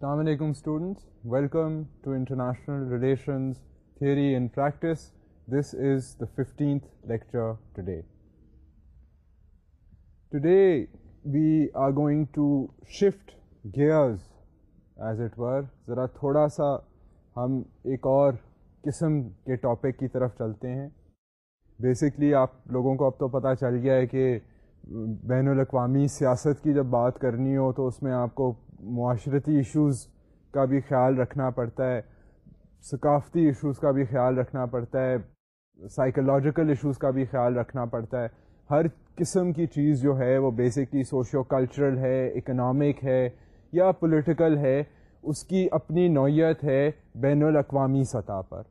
السلام علیکم students welcome to international relations theory and practice this is the fifteenth lecture today today we are going to shift gears as it were ذرا تھوڑا سا ہم ایک اور قسم کے ٹاپک کی طرف چلتے ہیں بیسکلی آپ لوگوں کو اب تو پتہ چل گیا ہے کہ بین الاقوامی سیاست کی جب بات کرنی ہو تو اس میں آپ کو معاشرتی ایشوز کا بھی خیال رکھنا پڑتا ہے ثقافتی ایشوز کا بھی خیال رکھنا پڑتا ہے سائیکلوجیکل ایشوز کا بھی خیال رکھنا پڑتا ہے ہر قسم کی چیز جو ہے وہ بیسکلی سوشو کلچرل ہے اکنامک ہے یا پولیٹیکل ہے اس کی اپنی نوعیت ہے بین الاقوامی سطح پر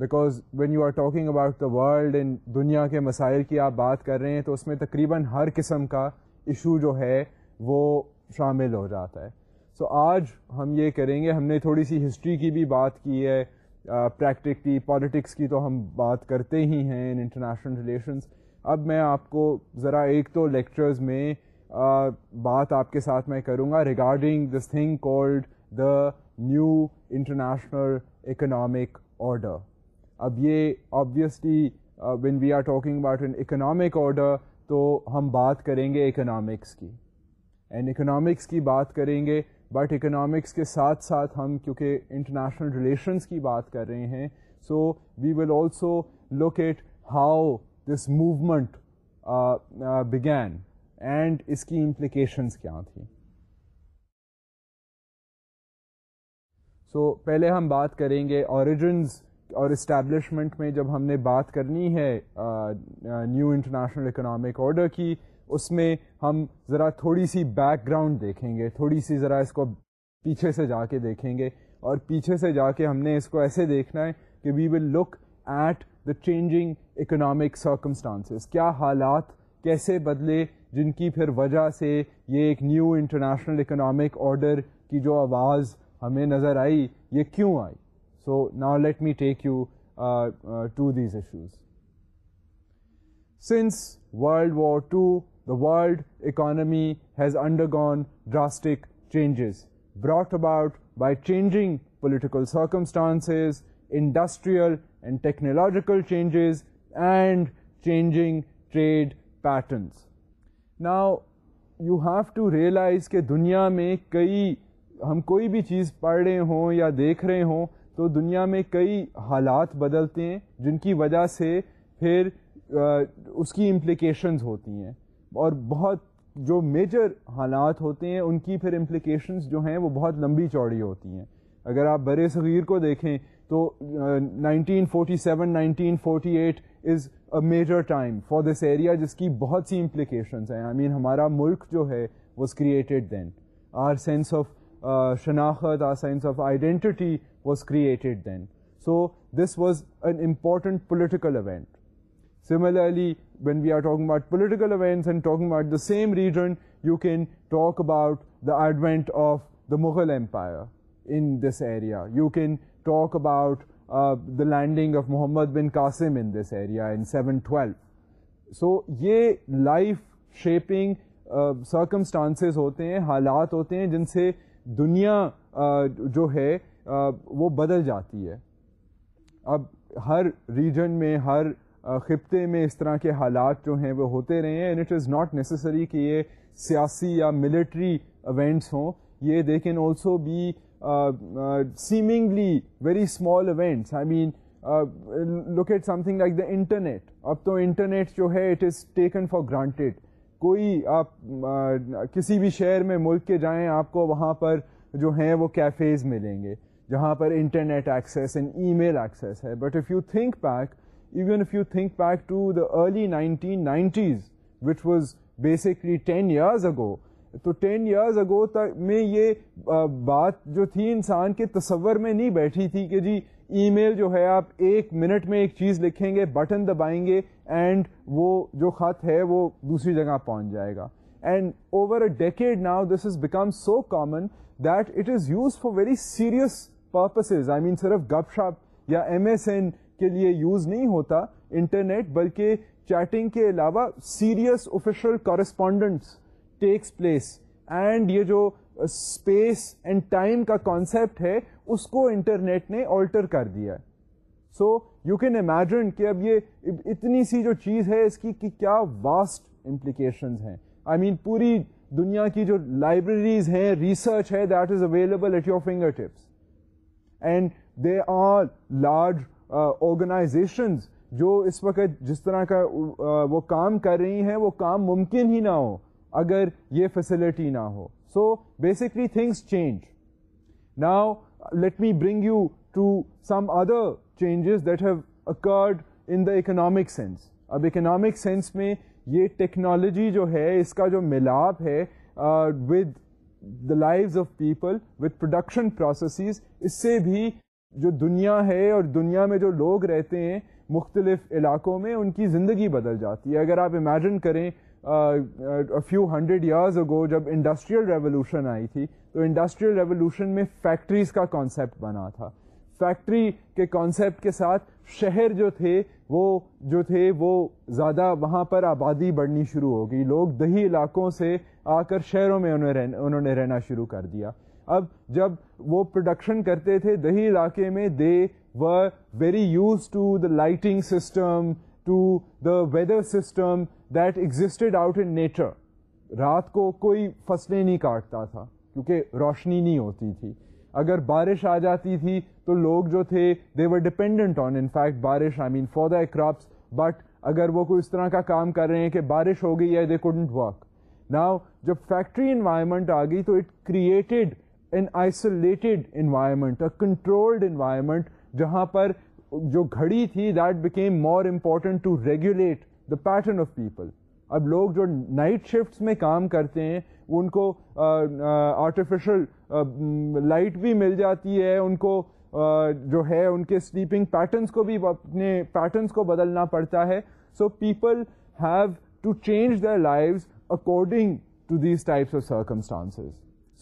because when you are talking about the world in دنیا کے مسائل کی آپ بات کر رہے ہیں تو اس میں تقریباً ہر قسم کا ایشو جو ہے وہ شامل ہو جاتا ہے تو آج ہم یہ کریں گے ہم نے تھوڑی سی ہسٹری کی بھی بات کی ہے پریکٹیک پالیٹکس کی تو ہم بات کرتے ہی ہیں ان انٹرنیشنل ریلیشنس اب میں آپ کو ذرا ایک تو لیکچرز میں بات آپ کے ساتھ میں کروں گا regarding this thing called the new international economic order اب یہ obviously one we are talking about an economic order تو ہم بات کریں گے اکنامکس کی اینڈ اکنامکس کی بات کریں گے بٹ اکنامکس کے ساتھ ساتھ ہم کیونکہ انٹرنیشنل ریلیشنس کی بات کر رہے ہیں so we will also locate how this movement begin and اس کی امپلیکیشنس کیا تھیں سو پہلے ہم بات کریں گے اوریجنز اور اسٹیبلشمنٹ میں جب ہم نے بات کرنی ہے نیو انٹرنیشنل اکنامک آرڈر کی اس میں ہم ذرا تھوڑی سی بیک گراؤنڈ دیکھیں گے تھوڑی سی ذرا اس کو پیچھے سے جا کے دیکھیں گے اور پیچھے سے جا کے ہم نے اس کو ایسے دیکھنا ہے کہ we will look at the changing economic circumstances کیا حالات کیسے بدلے جن کی پھر وجہ سے یہ ایک نیو انٹرنیشنل اکنامک آرڈر کی جو آواز ہمیں نظر آئی یہ کیوں آئی سو نا let me take you to these issues since world war two the world economy has undergone drastic changes brought about by changing political circumstances industrial and technological changes and changing trade patterns now you have to realise کہ دنیا میں کئی ہم کوئی بھی چیز پڑھ رہے ہوں یا دیکھ رہے ہوں تو دنیا میں کئی حالات بدلتے ہیں جن کی وجہ سے پھر اس کی امپلیکیشنز ہوتی ہیں اور بہت جو میجر حالات ہوتے ہیں ان کی پھر امپلیکیشنز جو ہیں وہ بہت لمبی چوڑی ہوتی ہیں اگر آپ برے صغیر کو دیکھیں تو nineteen forty seven nineteen forty eight is a major time for this area جس کی بہت سی امپلیکیشنز ہیں آئی مین ہمارا ملک جو ہے was created then or sense of شناخت or sense of identity was created then so this was an important political event similarly when we are talk about political events and talking about the same region you can talk about the advent of the Mughal empire in this area you can talk about the landing of Muhammad bin Qasim in this area in seven twelve so یہ life shaping circumstances ہوتے ہیں حالات ہوتے ہیں جن سے دنیا جو ہے وہ بدل جاتی ہے اب ہر ریجن میں ہر خطے میں اس طرح کے حالات جو ہیں وہ ہوتے رہے ہیں and it is not necessary کہ یہ سیاسی یا ملٹری ایونٹس ہوں یہ they can also be seemingly very small events I mean look at something like the internet اب تو انٹرنیٹ جو ہے it is taken for granted کوئی آپ کسی بھی شہر میں ملک کے جائیں آپ کو وہاں پر جو ہیں وہ کیفیز ملیں گے جہاں پر internet access and email access ہے but if you think back even if you think back to the early nineteen nineties was was basically ten years ago تو ٹین ایئرز اگو تک میں یہ بات جو تھی انسان کے تصور میں نہیں بیٹھی تھی کہ جی ای میل جو ہے آپ ایک منٹ میں ایک چیز لکھیں گے بٹن دبائیں گے اینڈ وہ جو خط ہے وہ دوسری جگہ پہنچ جائے گا and over a decade now this is become so common that it is use for very serious purposes I mean صرف گپ شپ یا ایم ایس این کے لیے یوز نہیں ہوتا انٹرنیٹ بلکہ چیٹنگ کے علاوہ serious official correspondents takes place and یہ جو اسپیس اینڈ ٹائم کا کانسیپٹ ہے اس کو انٹرنیٹ نے آلٹر کر دیا ہے سو یو کین امیجن کہ اب یہ اتنی سی جو چیز ہے اس کی کہ کیا واسٹ امپلیکیشنز ہیں آئی I مین mean, پوری دنیا کی جو لائبریریز ہیں ریسرچ ہے that is available at your finger tips and they are large organisations جو اس وقت جس طرح کا وہ کام کر رہی ہیں وہ کام ممکن ہی نہ ہو اگر یہ فیسلٹی نہ ہو so basically things change now let me bring you to some other changes that have occurred in the economic sense اب اکنامک سینس میں یہ ٹیکنالوجی جو ہے اس کا جو ملاپ ہے with the lifes of people with production processes اس سے بھی جو دنیا ہے اور دنیا میں جو لوگ رہتے ہیں مختلف علاقوں میں ان کی زندگی بدل جاتی ہے اگر آپ امیجن کریں فیو ہنڈریڈ ایئرز اگو جب انڈسٹریل ریولوشن آئی تھی تو انڈسٹریل ریولوشن میں فیکٹریز کا کانسیپٹ بنا تھا فیکٹری کے کانسیپٹ کے ساتھ شہر جو تھے وہ جو تھے وہ زیادہ وہاں پر آبادی بڑھنی شروع ہو گئی لوگ دیہی علاقوں سے آ کر شہروں میں انہوں نے رہنا شروع کر دیا اب جب وہ پروڈکشن کرتے تھے دہی علاقے میں they very use to the lighting system to the weather system that existed out in nature رات کو کوئی فصلیں نہیں کاٹتا تھا کیونکہ روشنی نہیں ہوتی تھی اگر بارش آ جاتی تھی تو لوگ جو تھے they were dependent on in fact بارش I mean for the crops but اگر وہ کوئی اس طرح کا کام کر رہے ہیں کہ بارش ہو گئی ہے دے کوڈنٹ ورک ناؤ جب فیکٹری انوائرمنٹ آ گئی تو it created an isolated environment controlled environment جہاں پر جو گھڑی تھی that became more important to regulate the pattern of people اب لوگ جو نائٹ شفٹس میں کام کرتے ہیں ان کو آرٹیفیشل لائٹ بھی مل جاتی ہے ان کو جو ہے ان کے سلیپنگ پیٹرنس کو بھی اپنے پیٹرنس کو بدلنا پڑتا ہے so people have to change the life according to these types of circumstances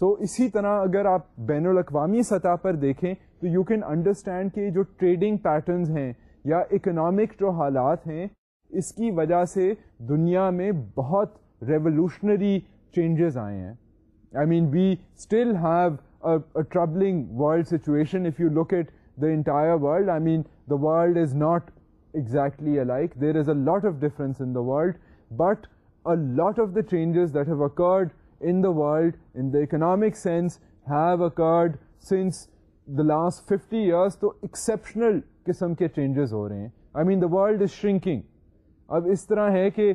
so اسی طرح اگر آپ بین الاقوامی سطح پر دیکھیں تو یو کین انڈرسٹینڈ کہ جو ٹریڈنگ پیٹرنز ہیں یا اکنامک جو حالات ہیں اس کی وجہ سے دنیا میں بہت ریولیوشنری چینجز آئے ہیں I mean we still have troubling world situation if you look at the entire world I mean the world is not exactly a like there is a lot of difference in the world but a lot of the changes that have occurred in the world in the economic sense have occurred since the last 50 years تو exceptional قسم کے changes ہو رہے ہیں I mean the world is shrinking اب اس طرح ہے کہ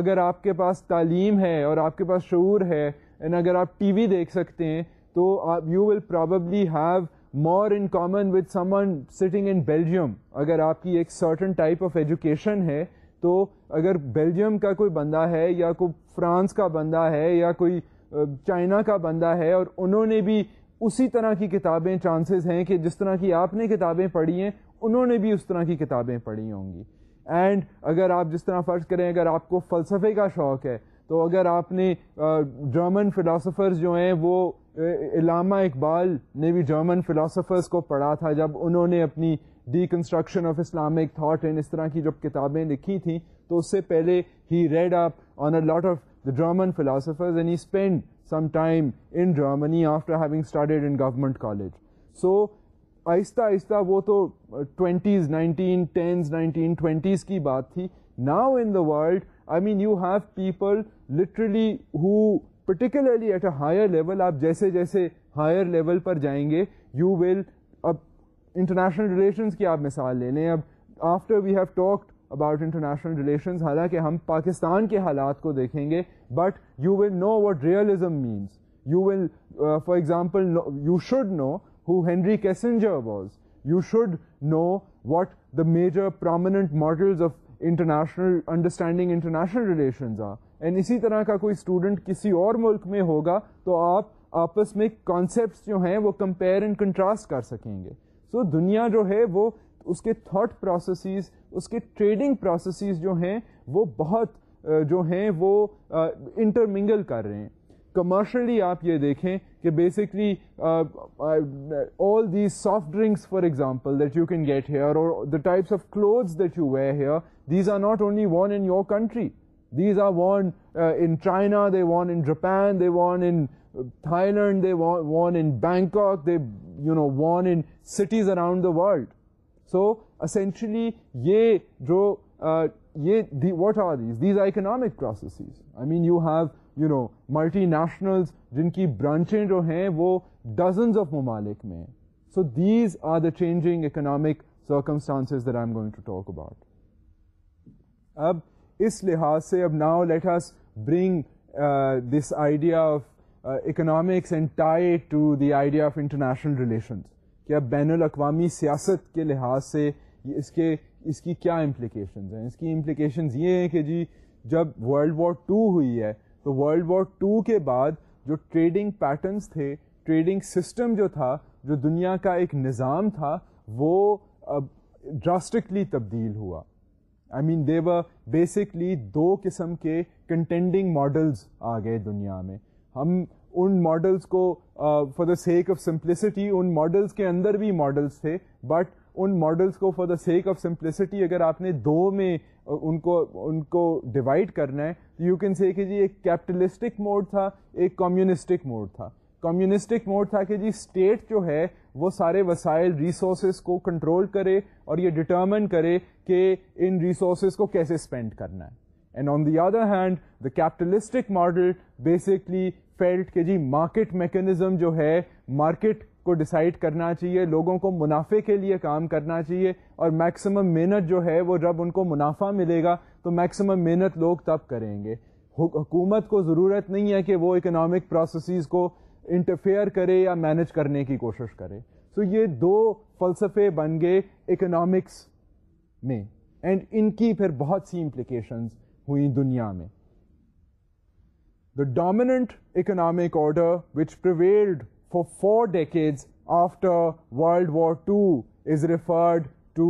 اگر آپ کے پاس تعلیم ہے اور آپ کے پاس شعور ہے اینڈ اگر آپ ٹی وی دیکھ سکتے ہیں تو you will probably have more in common with someone sitting in Belgium اگر آپ کی ایک سرٹن ٹائپ آف ایجوکیشن ہے تو اگر بیلجیم کا کوئی بندہ ہے یا کوئی فرانس کا بندہ ہے یا کوئی چائنا کا بندہ ہے اور انہوں نے بھی اسی طرح کی کتابیں چانسز ہیں کہ جس طرح کی آپ نے کتابیں پڑھی ہیں انہوں نے بھی اس طرح کی کتابیں پڑھی ہوں گی اینڈ اگر آپ جس طرح فرض کریں اگر آپ کو فلسفے کا شوق ہے تو اگر آپ نے جرمن فلاسفرز جو ہیں وہ علامہ اقبال نے بھی جرمن فلاسفرز کو پڑھا تھا جب انہوں نے اپنی deconstruction of Islamic thought and اس طرح کی جب کتابیں لکھی تھیں تو اس سے پہلے ہی read up on a lot of the German philosophers and he spend some time in Germany after having started in government college so آہستہ آہستہ وہ تو twenties nineteen tens nineteen twenties کی بات تھی now in the world I mean you have people literally who particularly at a higher level آپ جیسے جیسے ہائر لیول پر جائیں گے یو ول انٹرنیشنل ریلیشنز کی آپ مثال لے لیں اب after we have talked about international relations حالانکہ ہم پاکستان کے حالات کو دیکھیں گے but you will know what realism means you will for example you should know who Henry Kissinger was you should know what the major prominent models of international understanding international relations ah and اسی طرح کا کوئی student کسی اور ملک میں ہوگا تو آپ آپس میں کانسیپٹس جو ہیں وہ کمپیئر اینڈ کنٹراسٹ کر سکیں گے سو دنیا جو ہے وہ اس کے تھاٹ پروسیسز اس کے ٹریڈنگ پروسیسز جو ہیں وہ بہت جو ہیں وہ انٹرمنگل کر رہے ہیں کمرشلی آپ یہ دیکھیں کہ basically all these soft drinks for example that you can get here اور the types of clothes that you wear here these are not only worn in your country these are worn in China they worn in Japan they worn in Thailand worn in Bangkok around the world so essentially what are these these پر جن کی برانچیں جو ہیں وہ dozens of ممالک میں ہیں so these are the changing economic circumstances there I about اب اس لحاظ سے اب now let bring this idea of economics and tie to the idea of international relations کیا بین الاقوامی سیاست کے لحاظ سے اس کے اس کی کیا امپلیکیشنز ہیں اس کی امپلیکیشنز یہ ہیں کہ جی جب ورلڈ وار ٹو ہوئی ہے تو ورلڈ وار ٹو کے بعد جو ٹریڈنگ پیٹرنس تھے ٹریڈنگ سسٹم جو تھا جو دنیا کا ایک نظام تھا وہ ڈراسٹکلی تبدیل ہوا آئی مین دیور بیسکلی دو قسم کے کنٹینڈنگ ماڈلز آ گئے دنیا میں ہم ان ماڈلس کو for the sake of simplicity in models کے اندر بھی ماڈلس تھے بٹ ان ماڈلس کو for the sake of simplicity اگر آپ نے دو میں ان کو ان کو ڈیوائڈ کرنا ہے تو یو کین سی کہ جی ایک کیپٹلسٹک موڈ تھا ایک کمیونسٹک موڈ تھا کمیونسٹک موڈ تھا کہ جی اسٹیٹ جو ہے وہ سارے وسائل ریسورسز کو کنٹرول کرے اور یہ ڈٹرمن کرے کہ ان ریسورسز کو کیسے اسپینڈ کرنا ہے and on the other hand the capitalistic model basically felt کہ جی مارکیٹ میکینزم جو ہے مارکیٹ کو ڈیسائیڈ کرنا چاہیے لوگوں کو منافع کے لیے کام کرنا چاہیے اور میکسیمم محنت جو ہے وہ جب ان کو منافع ملے گا تو میکسیمم محنت لوگ تب کریں گے حکومت کو ضرورت نہیں ہے کہ وہ اکنامک پروسیسز کو انٹرفیئر کرے یا مینج کرنے کی کوشش کرے تو یہ دو فلسفے بن گئے اکنامکس میں اینڈ ان کی پھر بہت سی امپلیکیشنز ہوئیں دنیا میں the dominant economic order which prevailed for four decades after world war two is referred to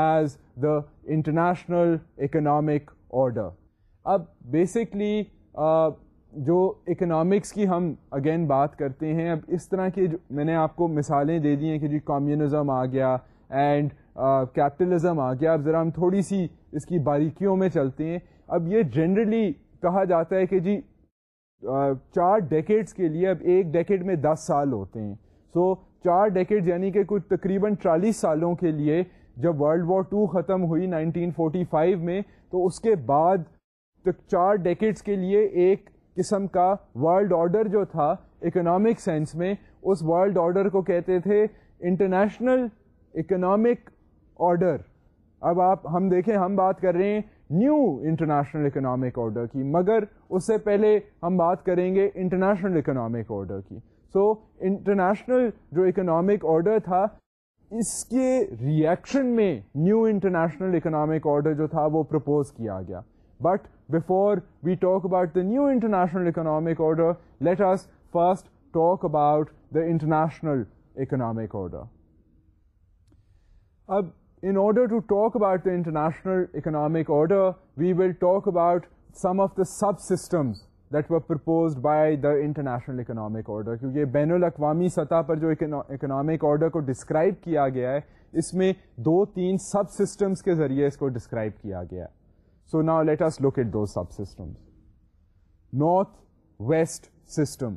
as the international economic order اب بیسکلی جو اکنامکس کی ہم اگین بات کرتے ہیں اب اس طرح کی میں نے آپ کو مثالیں دے دی ہیں کہ جی کمیونزم آ گیا اینڈ کیپٹلزم آ گیا اب ذرا ہم تھوڑی سی اس کی باریکیوں میں چلتے ہیں اب یہ جنرلی کہا جاتا ہے کہ جی چار ڈیکیڈس کے لیے اب ایک ڈیکیڈ میں دس سال ہوتے ہیں سو چار ڈیکیڈز یعنی کہ کچھ تقریباً چالیس سالوں کے لیے جب ورلڈ وار ٹو ختم ہوئی نائنٹین فورٹی فائیو میں تو اس کے بعد چار ڈیکیڈس کے لیے ایک قسم کا ورلڈ آرڈر جو تھا اکنامک سینس میں اس ورلڈ آرڈر کو کہتے تھے انٹرنیشنل اکنامک آرڈر اب آپ ہم دیکھیں ہم بات کر رہے ہیں نیو انٹرنیشنل اکنامک آرڈر کی مگر اس سے پہلے ہم بات کریں گے انٹرنیشنل اکنامک آرڈر کی سو so, انٹرنیشنل جو اکنامک آرڈر تھا اس کے ریئیکشن میں نیو انٹرنیشنل اکنامک آرڈر جو تھا وہ پرپوز کیا گیا but before we talk about the new international economic order let us first talk about the international economic order اب in order to talk about the international economic order, we will talk about some of the subsystems that were proposed by the international economic order. Because کیونکہ بین الاقوامی سطح پر جو economic order کو describe کیا گیا ہے اس میں دو تین سب سسٹمس کے ذریعے اس کو ڈسکرائب کیا گیا ہے so now let us look at do subsystems north west system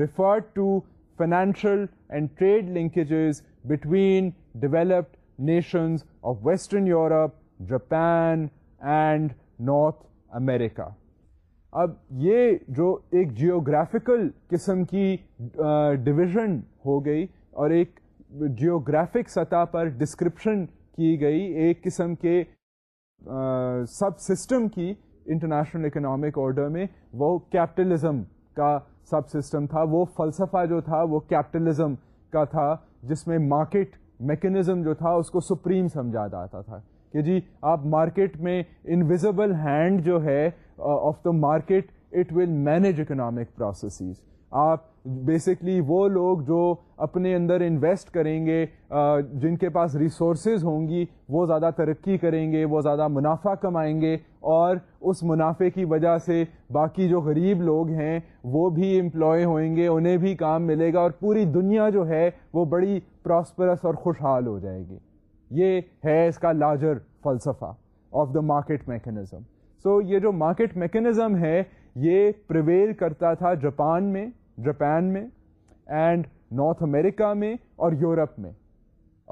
refer to financial and trade linkages between developed nations of western Europe Japan and north America. اب یہ جو ایک جیوگرافیکل قسم کی ڈویژن ہو گئی اور ایک جیوگرافک سطح پر ڈسکرپشن کی گئی ایک قسم کے سب سسٹم کی انٹرنیشنل اکنامک آرڈر میں وہ کیپٹلزم کا سب سسٹم تھا وہ فلسفہ جو تھا وہ کیپٹلزم کا تھا جس میں مارکیٹ میکینزم جو تھا اس کو سپریم سمجھا جاتا تھا کہ جی آپ مارکیٹ میں انویزبل ہینڈ جو ہے of the market it will manage economic processes آپ بیسکلی وہ لوگ جو اپنے اندر انویسٹ کریں گے uh, جن کے پاس ریسورسز ہوں گی وہ زیادہ ترقی کریں گے وہ زیادہ منافع کمائیں گے اور اس منافع کی وجہ سے باقی جو غریب لوگ ہیں وہ بھی امپلائے ہوئیں گے انہیں بھی کام ملے گا اور پوری دنیا جو ہے وہ بڑی پراسپرس اور خوشحال ہو جائے گی یہ ہے اس کا لارجر فلسفہ of the market mechanism so یہ جو مارکیٹ میکینزم ہے یہ پرویل کرتا تھا جاپان میں جاپان میں اینڈ نارتھ امریکہ میں اور یورپ میں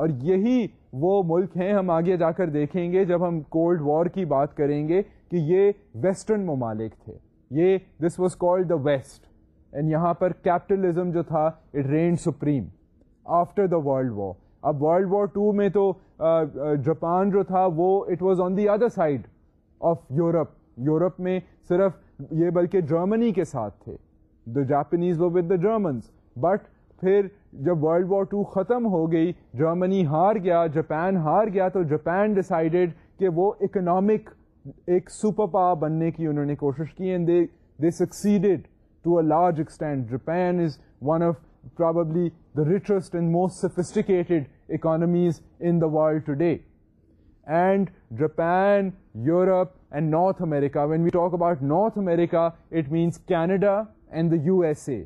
اور یہی وہ ملک ہیں ہم آگے جا کر دیکھیں گے جب ہم کولڈ وار کی بات کریں گے کہ یہ ویسٹرن ممالک تھے یہ this was called the west and یہاں پر کیپٹلزم جو تھا it reigned supreme after the world war اب ورلڈ وار ٹو میں تو جاپان جو تھا وہ it was on the other side of Europe Europe میں صرف یہ بلکہ جرمنی کے ساتھ تھے the Japanese the Germans but پھر جب ورلڈ وار ٹو ختم ہو گئی جرمنی ہار گیا جاپان ہار گیا تو جاپان ڈسائڈیڈ کہ وہ اکنامک ایک سپر پا بننے کی انہوں نے کوشش کی and they they succeeded to a large extent Japan is one of probably the richest and most sophisticated economies in the world today. And Japan, Europe and North America, when we talk about North America, it means Canada and the USA.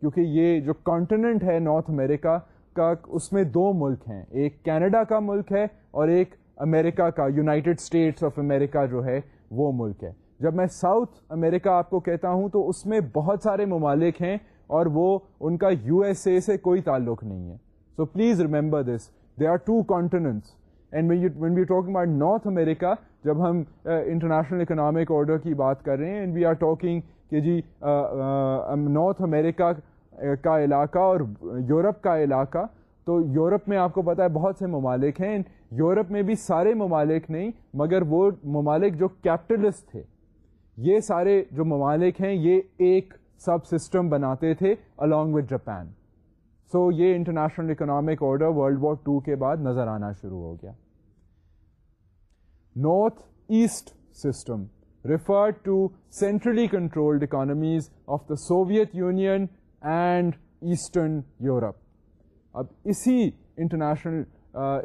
کیونکہ یہ جو continent ہے north امریکہ کا اس میں دو ملک ہیں ایک Canada کا ملک ہے اور ایک امریکہ کا یونائٹیڈ اسٹیٹس آف امریکہ جو ہے وہ ملک ہے جب میں ساؤتھ امریکہ آپ کو کہتا ہوں تو اس میں بہت سارے ممالک ہیں اور وہ ان کا یو ایس اے سے کوئی تعلق نہیں ہے so please remember this they are two continents and when we talking about north America جب ہم انٹرنیشنل اکنامک آرڈر کی بات کر رہے ہیں اینڈ وی آر ٹاکنگ کہ جی north uh, America uh, uh, کا علاقہ اور یورپ کا علاقہ تو یورپ میں آپ کو پتا ہے بہت سے ممالک ہیں یورپ میں بھی سارے ممالک نہیں مگر وہ ممالک جو کیپٹلسٹ تھے یہ سارے جو ممالک ہیں یہ ایک سب سسٹم بناتے تھے الانگ وتھ جاپان سو یہ international economic order world war two کے بعد نظر آنا شروع ہو گیا north east system referred to centrally controlled economies of the Soviet Union and eastern Europe اب اسی انٹرنیشنل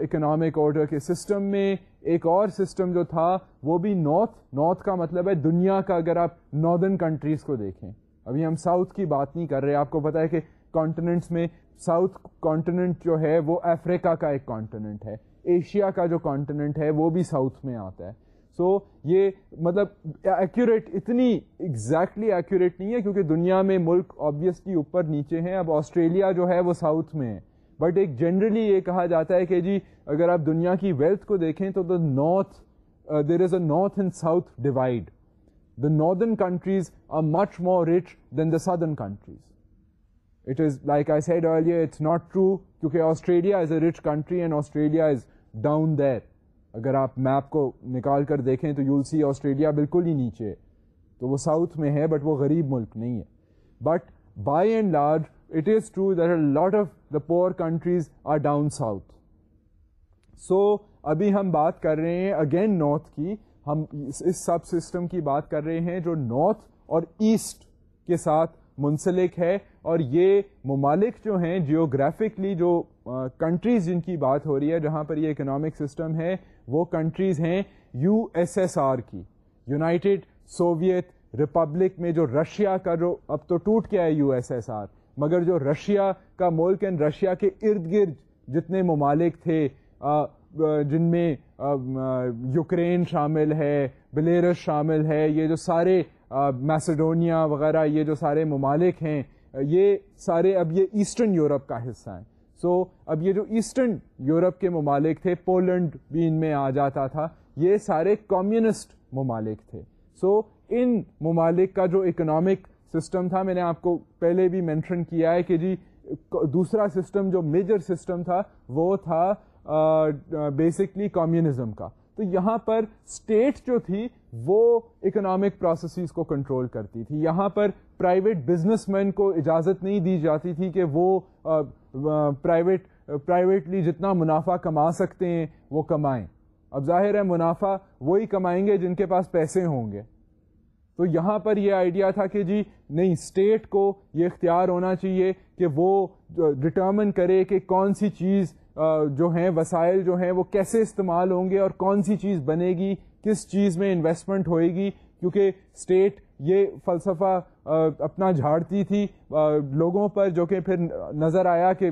اکنامک آرڈر کے سسٹم میں ایک اور سسٹم جو تھا وہ بھی نارتھ نارتھ کا مطلب ہے دنیا کا اگر آپ ناردرن کنٹریز کو دیکھیں ابھی ہم ساؤتھ کی بات نہیں کر رہے آپ کو پتا ہے کہ کانٹیننٹس میں ساؤتھ کانٹیننٹ جو ہے وہ افریقہ کا ایک کانٹیننٹ ہے ایشیا کا جو کانٹیننٹ ہے وہ بھی ساؤتھ میں آتا ہے سو یہ مطلب ایکوریٹ اتنی exactly ایکوریٹ نہیں ہے کیونکہ دنیا میں ملک آبویسلی اوپر نیچے ہیں اب آسٹریلیا جو ہے وہ ساؤتھ میں ہے بٹ ایک جنرلی یہ کہا جاتا ہے کہ جی اگر آپ دنیا کی ویلتھ کو دیکھیں تو the north there is a north and south divide the northern countries are much more rich than the southern countries. It is, like I said earlier, it's not true کیونکہ Australia is a rich country and Australia is down there اگر آپ map کو نکال کر دیکھیں تو you'll سی Australia بالکل ہی نیچے ہے تو وہ ساؤتھ میں ہے بٹ وہ غریب ملک نہیں ہے but by and large it is true that lot of the poor countries are down south so ابھی ہم بات کر رہے ہیں اگین نارتھ کی ہم اس سب سسٹم کی بات کر رہے ہیں جو نارتھ اور ایسٹ کے ساتھ منسلک ہے اور یہ ممالک جو ہیں جیوگرافکلی جو کنٹریز جن کی بات ہو رہی ہے جہاں پر یہ اکنامک سسٹم ہے وہ کنٹریز ہیں یو ایس ایس آر کی یونائٹیڈ سوویت ریپبلک میں جو رشیا کا جو اب تو ٹوٹ گیا ہے یو ایس ایس آر مگر جو رشیا کا ملک اینڈ رشیا کے ارد گرد جتنے ممالک تھے جن میں یوکرین شامل ہے بلیرس شامل ہے یہ جو سارے میسیڈونیا وغیرہ یہ جو سارے ممالک ہیں یہ سارے اب یہ ایسٹرن یورپ کا حصہ ہیں سو so, اب یہ جو ایسٹرن یورپ کے ممالک تھے پولینڈ بھی ان میں آ جاتا تھا یہ سارے کمیونسٹ ممالک تھے سو so, ان ممالک کا جو اکنامک سسٹم تھا میں نے آپ کو پہلے بھی مینشن کیا ہے کہ جی دوسرا سسٹم جو میجر سسٹم تھا وہ تھا بیسکلی کمیونزم کا تو یہاں پر اسٹیٹ جو تھی وہ اکنامک پروسیسز کو کنٹرول کرتی تھی یہاں پر پرائیویٹ بزنس مین کو اجازت نہیں دی جاتی تھی کہ وہ پرائیویٹ پرائیویٹلی جتنا منافع کما سکتے ہیں وہ کمائیں اب ظاہر ہے منافع وہی کمائیں گے جن کے پاس پیسے ہوں گے تو یہاں پر یہ آئیڈیا تھا کہ جی نہیں اسٹیٹ کو یہ اختیار ہونا چاہیے کہ وہ ڈٹرمن کرے کہ کون سی چیز جو ہیں وسائل جو ہیں وہ کیسے استعمال ہوں گے اور کون سی چیز بنے گی کس چیز میں انویسٹمنٹ ہوئے گی کیونکہ اسٹیٹ یہ فلسفہ اپنا جھاڑتی تھی لوگوں پر جو کہ پھر نظر آیا کہ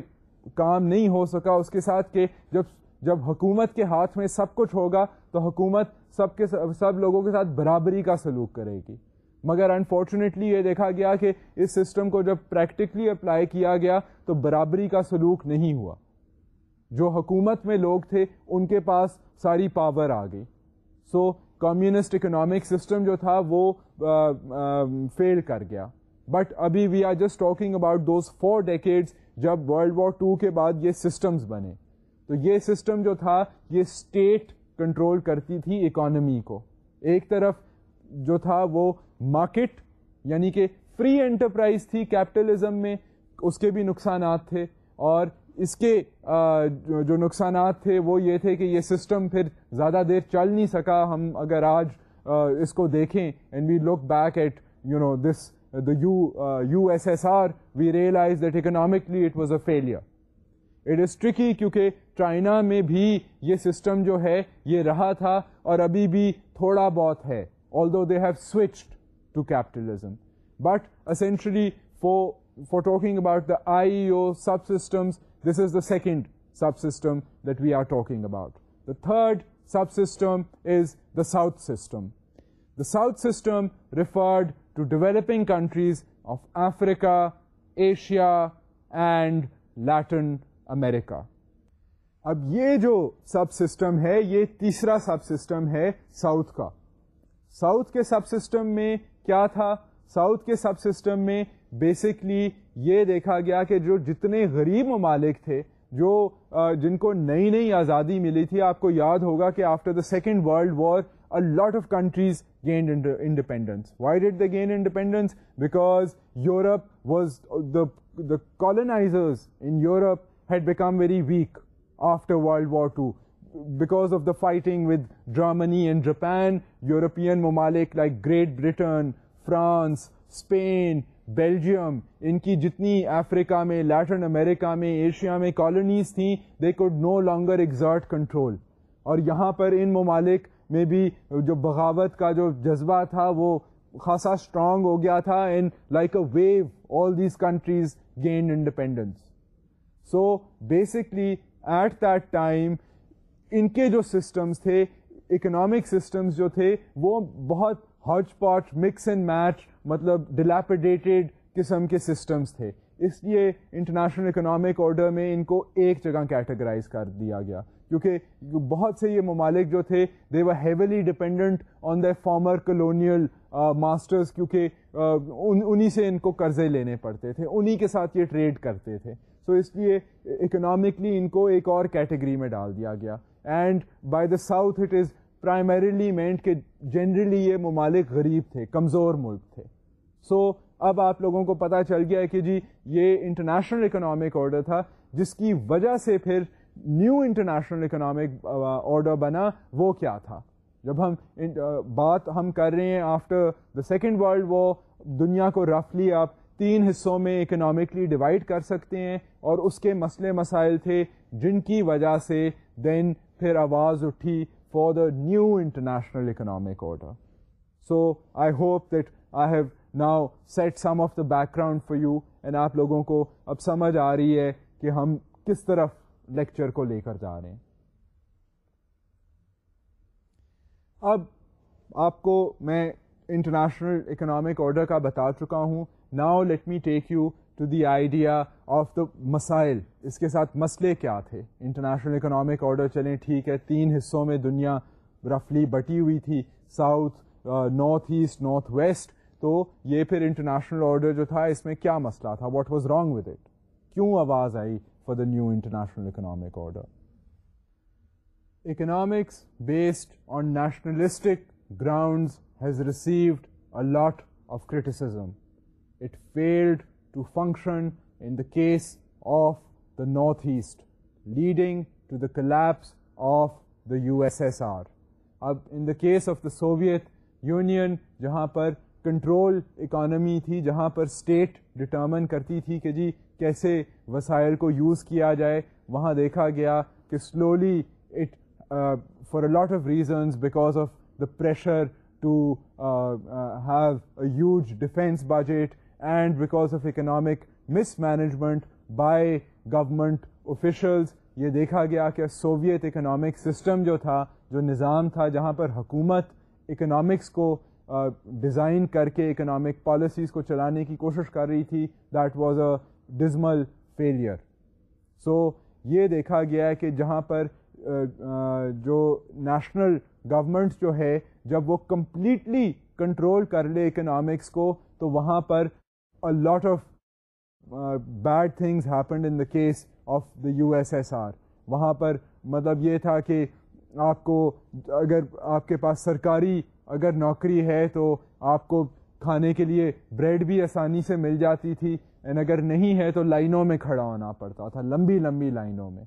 کام نہیں ہو سکا اس کے ساتھ کہ جب جب حکومت کے ہاتھ میں سب کچھ ہوگا تو حکومت سب کے سب لوگوں کے ساتھ برابری کا سلوک کرے گی مگر انفارچونیٹلی یہ دیکھا گیا کہ اس سسٹم کو جب پریکٹیکلی اپلائی کیا گیا تو برابری کا سلوک نہیں ہوا جو حکومت میں لوگ تھے ان کے پاس ساری پاور آ گئی سو کمیونسٹ اکنامک سسٹم جو تھا وہ فیل کر گیا بٹ ابھی we are just talking about those four decades جب ورلڈ وار ٹو کے بعد یہ سسٹمز بنے تو یہ سسٹم جو تھا یہ اسٹیٹ کنٹرول کرتی تھی اکانومی کو ایک طرف جو تھا وہ مارکیٹ یعنی کہ فری انٹرپرائز تھی کیپٹلزم میں اس کے بھی نقصانات تھے اور اس کے جو نقصانات تھے وہ یہ تھے کہ یہ سسٹم پھر زیادہ دیر چل نہیں سکا ہم اگر آج اس کو دیکھیں and we look back at you know this the U U S S R we realize that economically it was a failure it is tricky کیونکہ چائنا میں بھی یہ سسٹم جو ہے یہ رہا تھا اور ابھی بھی تھوڑا بہت ہے although they have switched to capitalism but essentially for talking about the I O sub systems second sub system are talking about the third sub system is South system the south system referred to developing countries of Africa Asia and Latin America اب یہ جو سب system ہے یہ تیسرا سب system ہے south کا south کے سب system میں کیا تھا ساؤتھ کے سب سسٹم میں بیسکلی یہ دیکھا گیا کہ جو جتنے غریب ممالک تھے جو جن کو نئی نئی آزادی ملی تھی آپ کو یاد ہوگا کہ after the second world war a lot of countries gained independence why did the gain independence because Europe was the the colonisers in Europe had become very weak after world war two because of the fighting with Germany and Japan European ممالک like Great Britain France Spain Belgium ان کی جتنی Africa میں Latin America میں Asia میں colonies تھیں they could no longer exert control اور یہاں پر ان ممالک میں بھی جو بغاوت کا جو جذبہ تھا وہ خاصا اسٹرانگ ہو گیا تھا and like a wave all these countries gain independence so basically at that time ان کے جو سسٹمز تھے اکنامک سسٹمز جو تھے وہ بہت hot spot mix and match مطلب ڈیلیپیڈیٹیڈ قسم کے سسٹمس تھے اس لیے انٹرنیشنل اکنامک آرڈر میں ان کو ایک جگہ کیٹیگرائز کر دیا گیا کیونکہ بہت سے یہ ممالک جو تھے they were heavily dependent on the former colonial masters کیونکہ انہی سے ان کو قرضے لینے پڑتے تھے انہی کے ساتھ یہ ٹریڈ کرتے تھے سو اس لیے اکنامکلی ان کو ایک اور کیٹیگری میں ڈال دیا گیا and by the south it is primarily meant کے جنرلی یہ ممالک غریب تھے کمزور ملک تھے سو so, اب آپ لوگوں کو پتہ چل گیا ہے کہ جی یہ انٹرنیشنل اکنامک آرڈر تھا جس کی وجہ سے پھر نیو انٹرنیشنل اکنامک آرڈر بنا وہ کیا تھا جب ہم uh, بات ہم کر رہے ہیں آفٹر دا سیکنڈ ورلڈ وہ دنیا کو رفلی آپ تین حصوں میں اکنامکلی ڈیوائڈ کر سکتے ہیں اور اس کے مسئلے مسائل تھے جن کی وجہ سے دین پھر آواز اٹھی for the new international economic order so I hope they have now set some of the background for you and آپ لوگوں کو اب سمجھ آ رہی ہے کہ ہم کس طرف لیکچر کو لے کر جا رہے ہیں اب آپ کو میں انٹرنیشنل اکنامک آرڈر کا بتا چکا ہوں now let me take you to the idea of the مسائل اس کے ساتھ مسئلے کیا تھے انٹرنیشنل اکنامک آرڈر چلیں ٹھیک ہے تین حصوں میں دنیا رفلی بٹی ہوئی تھی south north east north west تو یہ پھر انٹرنیشنل آرڈر جو تھا اس میں کیا مسئلہ تھا what was wrong with it کیوں آواز آئی for the new international economic order economics based on nationalistic grounds has received a lot of criticism it failed to function in the case of the north east leading to the collapse of the U S S R اب in the case of the Soviet Union جہاں پر control economy تھی جہاں پر state ڈٹمن کرتی تھی کہ جی کیسے وسائل کو یوز کیا جائے وہاں دیکھا گیا کہ slowly it for a lot of reasons because of the pressure have a huge defence budget and because of economic mismanagement by government officials یہ دیکھا گیا کہ سوویت اکنامک سسٹم جو تھا جو نظام تھا جہاں پر حکومت اکنامکس کو ڈیزائن کر کے اکنامک پالیسیز کو چلانے کی کوشش کر رہی تھی that was a dismal failure سو یہ دیکھا گیا ہے کہ جہاں پر جو نیشنل گورنمنٹ جو ہے جب وہ کمپلیٹلی کنٹرول کر لے اکنامکس کو تو وہاں پر lot of bad uh, bad in the case of the U S S R وہاں پر مطلب یہ تھا کہ آپ کو اگر آپ کے پاس سرکاری اگر نوکری ہے تو آپ کو کھانے کے لیے بریڈ بھی آسانی سے مل جاتی تھی اینڈ اگر نہیں ہے تو لائنوں میں کھڑا ہونا پڑتا تھا لمبی لمبی لائنوں میں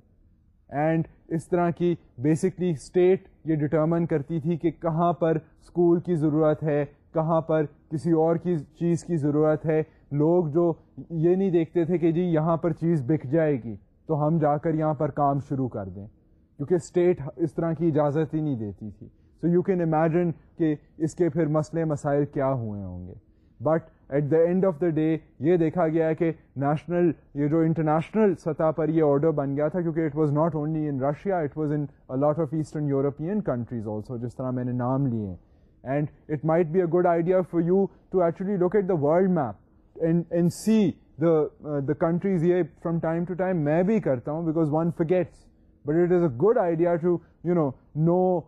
اینڈ اس طرح کی بیسکلی اسٹیٹ یہ ڈٹرمن کرتی تھی کہ کہاں پر اسکول کی ضرورت ہے کہاں پر کسی اور کی چیز کی ضرورت ہے لوگ جو یہ نہیں دیکھتے تھے کہ جی یہاں پر چیز بک جائے گی تو ہم جا کر یہاں پر کام شروع کر دیں کیونکہ اسٹیٹ اس طرح کی اجازت ہی نہیں دیتی تھی سو یو کین امیجن کہ اس کے پھر مسئلے مسائل کیا ہوئے ہوں گے but at the end of the day یہ دیکھا گیا ہے کہ نیشنل یہ جو انٹرنیشنل سطح پر یہ آڈر بن گیا تھا کیونکہ it was not only in Russia it was in a lot of eastern European countries also جس طرح میں نے نام لیے and it might be a good idea for you to actually locate the world map and and see the the countries یہ from time to time میں بھی کرتا ہوں because one forgets but it is a good idea to you know know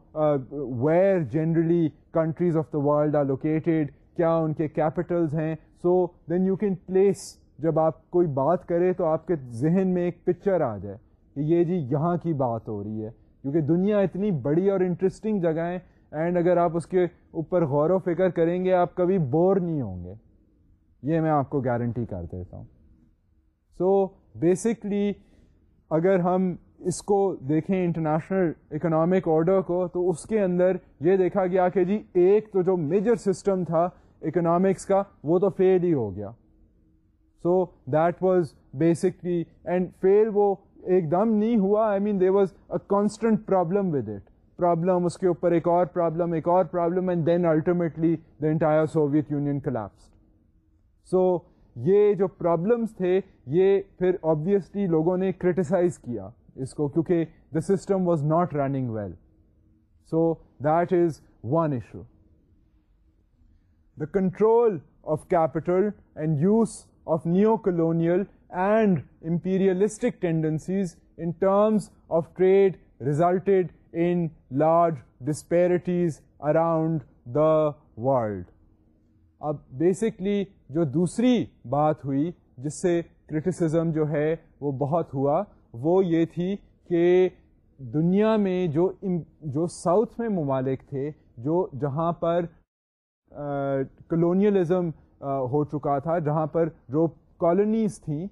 where generally countries of the world are located کیا ان کے capitals ہیں so then you can place جب آپ کوئی بات کرے تو آپ کے ذہن میں ایک پکچر آ جائے کہ یہ جی یہاں کی بات ہو رہی ہے کیونکہ دنیا اتنی بڑی اور انٹرسٹنگ جگہ ہیں اینڈ اگر آپ اس کے اوپر غور و فکر کریں گے آپ کبھی بور نہیں ہوں گے یہ میں آپ کو گارنٹی کر دیتا ہوں سو بیسکلی اگر ہم اس کو دیکھیں انٹرنیشنل اکنامک آرڈر کو تو اس کے اندر یہ دیکھا گیا کہ جی ایک تو جو میجر سسٹم تھا اکنامکس کا وہ تو فیل ہی ہو گیا so that was basically and fail وہ ایک دم نہیں ہوا I mean they was a constant problem with it problem اس کے اوپر ایک اور پرابلم ایک اور problem and then ultimately the entire Soviet Union collapse so یہ جو پرابلمس تھے یہ پھر آبویسلی لوگوں نے کریٹیسائز کیا اس کو کیونکہ the system was not running well so that is one issue the control of capital and use of neo colonial and imperialistic tendencies in terms of trade resulted in large disparities around the world اب basically جو دوسری بات ہوئی جس سے criticism جو ہے وہ بہت ہوا وہ یہ تھی کہ دنیا میں جو جو ساؤتھ میں ممالک تھے جو جہاں پر کلونیلزم ہو چکا تھا جہاں پر جو کالونیز تھیں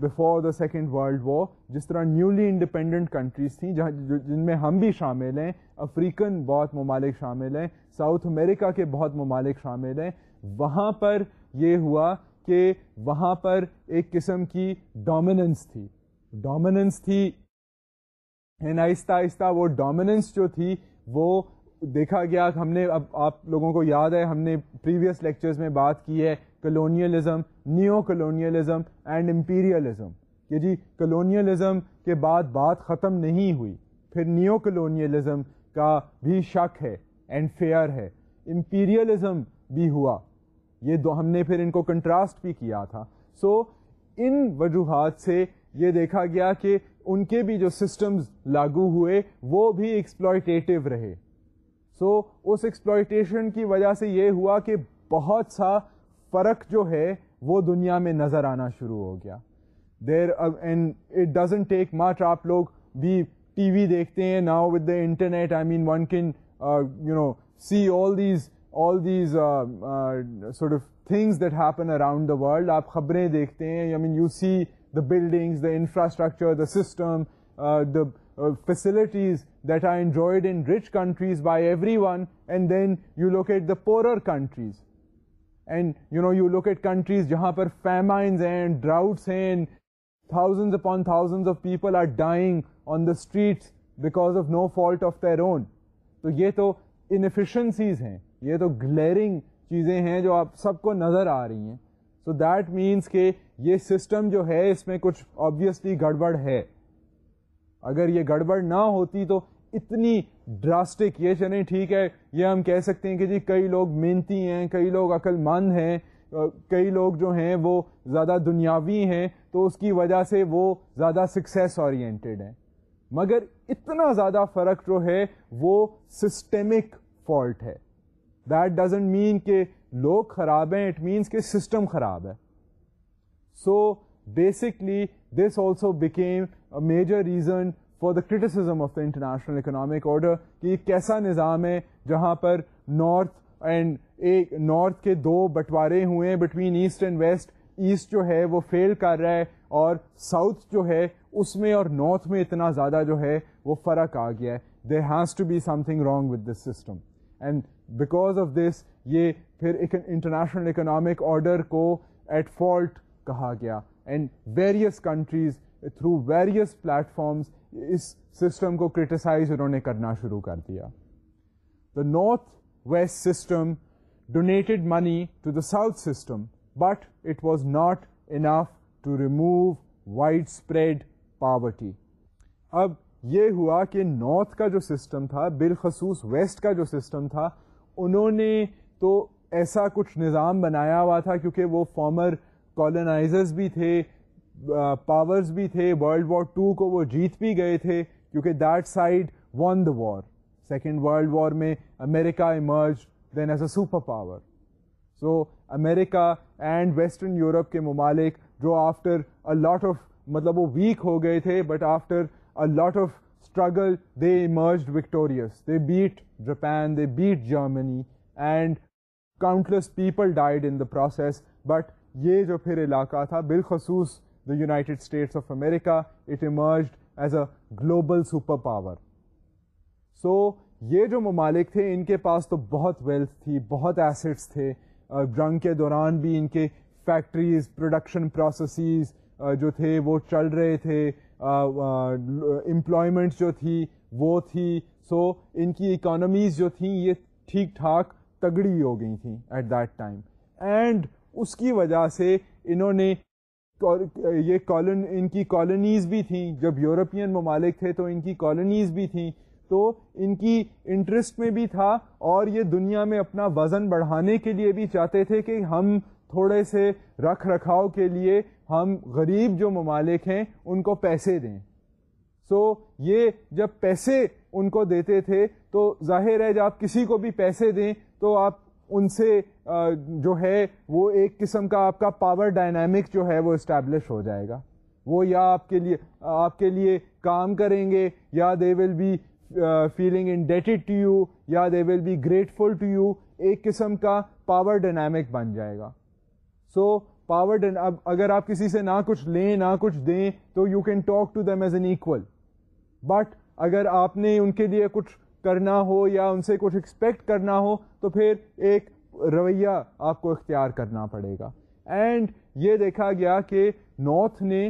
before the Second World War جس طرح نیولی انڈیپینڈنٹ کنٹریز تھیں جہاں جن میں ہم بھی شامل ہیں افریقن بہت ممالک شامل ہیں ساؤتھ امریکہ کے بہت ممالک شامل ہیں وہاں پر یہ ہوا کہ وہاں پر ایک قسم کی ڈومیننس تھی ڈومیننس تھی اینڈ یعنی آہستہ آہستہ وہ ڈومیننس جو تھی وہ دیکھا گیا ہم نے اب آپ لوگوں کو یاد ہے ہم نے پریویس لیکچرز میں بات کی ہے colonialism neo colonialism and imperialism کہ جی کلونیلزم کے بعد بات ختم نہیں ہوئی پھر نیو کلونیلزم کا بھی شک ہے اینڈ فیئر ہے امپیریلزم بھی ہوا یہ دو ہم نے پھر ان کو کنٹراسٹ بھی کیا تھا سو so, ان وجوہات سے یہ دیکھا گیا کہ ان کے بھی جو سسٹمز لاگو ہوئے وہ بھی ایکسپلائٹیو رہے سو so, اس ایکسپلائٹیشن کی وجہ سے یہ ہوا کہ بہت سا فرق جو ہے وہ دنیا میں نظر آنا شروع ہو گیا there and it doesn't take much آپ لوگ بھی ٹی وی دیکھتے ہیں now with the internet I mean one can you know see all these all these sort of things that happen around the world آپ خبریں دیکھتے ہیں I mean you see the buildings the infrastructure the system the facilities that are enjoyed in rich countries by everyone and then you locate the poorer countries and you know you locate countries جہاں پر famines ہیں droughts ہیں thousands upon thousand of people are dying on the streets because of no fault of their own تو یہ تو inefficiencies ہیں یہ تو گلیئرنگ چیزیں ہیں جو آپ سب کو نظر آ رہی ہیں سو دیٹ مینس کہ یہ سسٹم جو ہے اس میں کچھ آبویسلی گڑبڑ ہے اگر یہ گڑبڑ نہ ہوتی تو اتنی ڈراسٹک یہ چلیں ٹھیک ہے یہ ہم کہہ سکتے ہیں کہ جی کئی لوگ محنتی ہیں کئی لوگ عقل مند ہیں کئی لوگ جو ہیں وہ زیادہ دنیاوی ہیں تو اس کی وجہ سے وہ زیادہ سکسیس اورینٹیڈ ہیں مگر اتنا زیادہ فرق جو ہے وہ سسٹمک فالٹ ہے دیٹ ڈزنٹ مین کہ لوگ خراب ہیں اٹ مینس کہ سسٹم خراب ہے so basically this also a major reason for the criticism of the international economic order کہ یہ کیسا نظام ہے جہاں پر نارتھ اینڈ ایک نارتھ کے دو بٹوارے ہوئے ہیں between east and west east جو ہے وہ فیل کر رہا ہے اور ساؤتھ جو ہے اس میں اور نارتھ میں اتنا زیادہ جو ہے وہ فرق آ گیا ہے they has to be something wrong with this system and because of this یہ پھر ایک انٹرنیشنل اکنامک آرڈر کو ایٹ فالٹ کہا گیا and various countries through various platforms us system کو کرٹیسائز انہوں نے کرنا شروع کر دیا the north west system donated money to the south system but it was not enough to remove widespread poverty اب یہ ہوا کہ نارتھ کا جو سسٹم تھا بالخصوص ویسٹ کا جو سسٹم تھا انہوں نے تو ایسا کچھ نظام بنایا ہوا تھا کیونکہ وہ فارمر کالنائزرز بھی تھے پاورز بھی تھے ورلڈ وار ٹو کو وہ جیت بھی گئے تھے کیونکہ that side won the war second world war میں America emerge then as a superpower so America and western Europe کے ممالک جو آفٹر اے لاٹ آف مطلب وہ ویک ہو گئے تھے but after a lot of struggle they emerged victorious. They beat Japan, they beat Germany and countless people died in the process but یہ جو پھر علاقہ تھا بالخصوص the United States of America it emerged as a global superpower so یہ جو ممالک تھے ان کے پاس تو بہت ویلتھ تھی بہت ایسٹس تھے جنگ کے دوران بھی ان کے فیکٹریز پروڈکشن پروسیسز جو تھے وہ چل رہے تھے امپلائمنٹ جو تھی وہ تھی سو ان کی اکانمیز جو تھیں یہ ٹھیک ٹھاک تگڑی ہو گئی تھیں ایٹ دیٹ ٹائم اینڈ اس کی وجہ سے انہوں نے یہ کالن ان کی کالونیز بھی تھیں جب یورپین ممالک تھے تو ان کی کالونیز بھی تھیں تو ان کی انٹرسٹ میں بھی تھا اور یہ دنیا میں اپنا وزن بڑھانے کے لیے بھی چاہتے تھے کہ ہم تھوڑے سے رکھ رکھاؤ کے لیے ہم غریب جو ممالک ہیں ان کو پیسے دیں سو یہ جب پیسے ان کو دیتے تھے تو ظاہر ہے جب آپ کسی کو بھی پیسے دیں تو آپ ان سے جو ہے وہ ایک قسم کا آپ کا پاور ڈائنامک جو ہے وہ اسٹیبلش ہو جائے گا وہ یا آپ کے لیے آپ کے لیے کام کریں گے یا they will be feeling in to you یا they will be grateful to you ایک قسم کا پاور ڈائنامک بن جائے گا سو so, پاور اب اگر آپ کسی سے نہ کچھ لیں نہ کچھ دیں تو you can talk to them as an equal but اگر آپ نے ان کے لیے کچھ کرنا ہو یا ان سے کچھ ایکسپیکٹ کرنا ہو تو پھر ایک رویہ آپ کو اختیار کرنا پڑے گا اینڈ یہ دیکھا گیا کہ نارتھ نے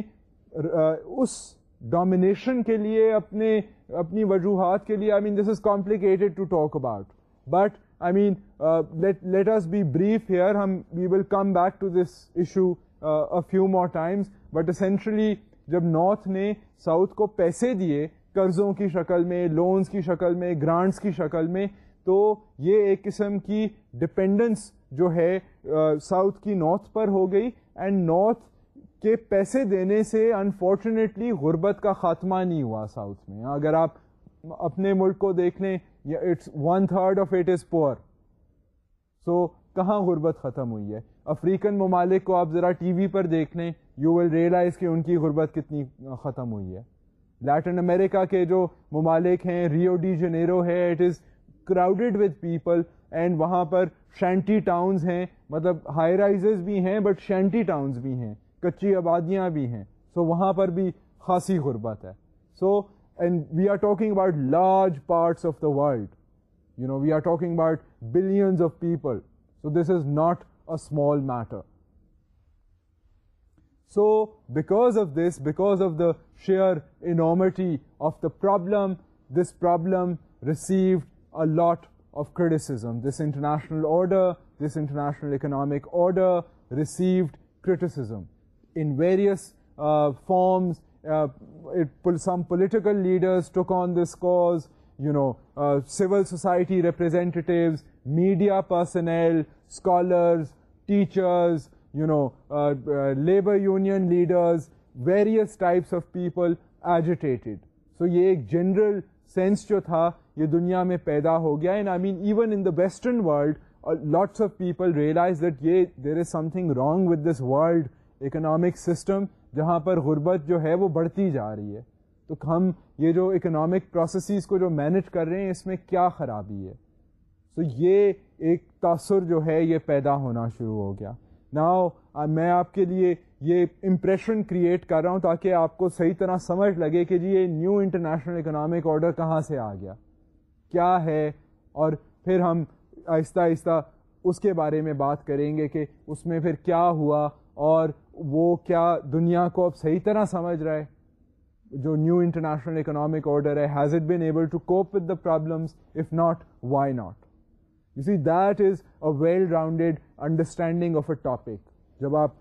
اس ڈومینیشن کے لیے اپنے اپنی وجوہات کے لیے I mean this is complicated to talk about but I mean let be brief here ہم we will come back to this issue a few more times but essentially جب نارتھ نے ساؤتھ کو پیسے دیے قرضوں کی شکل میں لونس کی شکل میں گرانٹس کی شکل میں تو یہ ایک قسم کی ڈپینڈنس جو ہے uh, ساؤتھ کی نارتھ پر ہو گئی اینڈ نارتھ کے پیسے دینے سے انفارچونیٹلی غربت کا خاتمہ نہیں ہوا ساؤتھ میں اگر آپ اپنے ملک کو دیکھ لیں یا it's one third of it is poor so کہاں غربت ختم ہوئی ہے افریقن ممالک کو آپ ذرا ٹی وی پر دیکھ لیں یو ول ریئلائز کہ ان کی غربت کتنی ختم ہوئی ہے لیٹن امریکہ کے جو ممالک ہیں ریو ڈی جنیرو ہے it is crowded with people and وہاں پر شینٹی ٹاؤنز ہیں مطلب ہائی رائزز بھی ہیں بٹ شینٹی ٹاؤنز بھی ہیں کچی آبادیاں بھی ہیں سو so, وہاں پر بھی خاصی غربت ہے so so, And we are talking about large parts of the world. You know, we are talking about billions of people. So this is not a small matter. So because of this, because of the sheer enormity of the problem, this problem received a lot of criticism. This international order, this international economic order received criticism in various uh, forms, it pull some political leaders tick on this cause you know civil society representatives media personnel scholars teachers you know labour union leaders various types of people ایجوٹیڈ so یہ ایک general sense جو تھا یہ دنیا میں پیدا ہو گیا and I mean even in the western world lots of people realise that یہ there is something wrong with this world economic system جہاں پر غربت جو ہے وہ بڑھتی جا رہی ہے تو ہم یہ جو اکنامک پروسیسز کو جو مینج کر رہے ہیں اس میں کیا خرابی ہے سو یہ ایک تاثر جو ہے یہ پیدا ہونا شروع ہو گیا نہ میں آپ کے لیے یہ امپریشن کریٹ کر رہا ہوں تاکہ آپ کو صحیح طرح سمجھ لگے کہ جی یہ نیو انٹرنیشنل اکنامک آرڈر کہاں سے آ گیا کیا ہے اور پھر ہم آہستہ آہستہ اس کے بارے میں بات کریں گے کہ اس میں پھر کیا ہوا اور وہ کیا دنیا کو اب صحیح طرح سمجھ رہا ہے جو نیو انٹرنیشنل اکنامک آرڈر ہے has it been able to cope with the problems if not why not you see that is a well rounded understanding of a topic جب آپ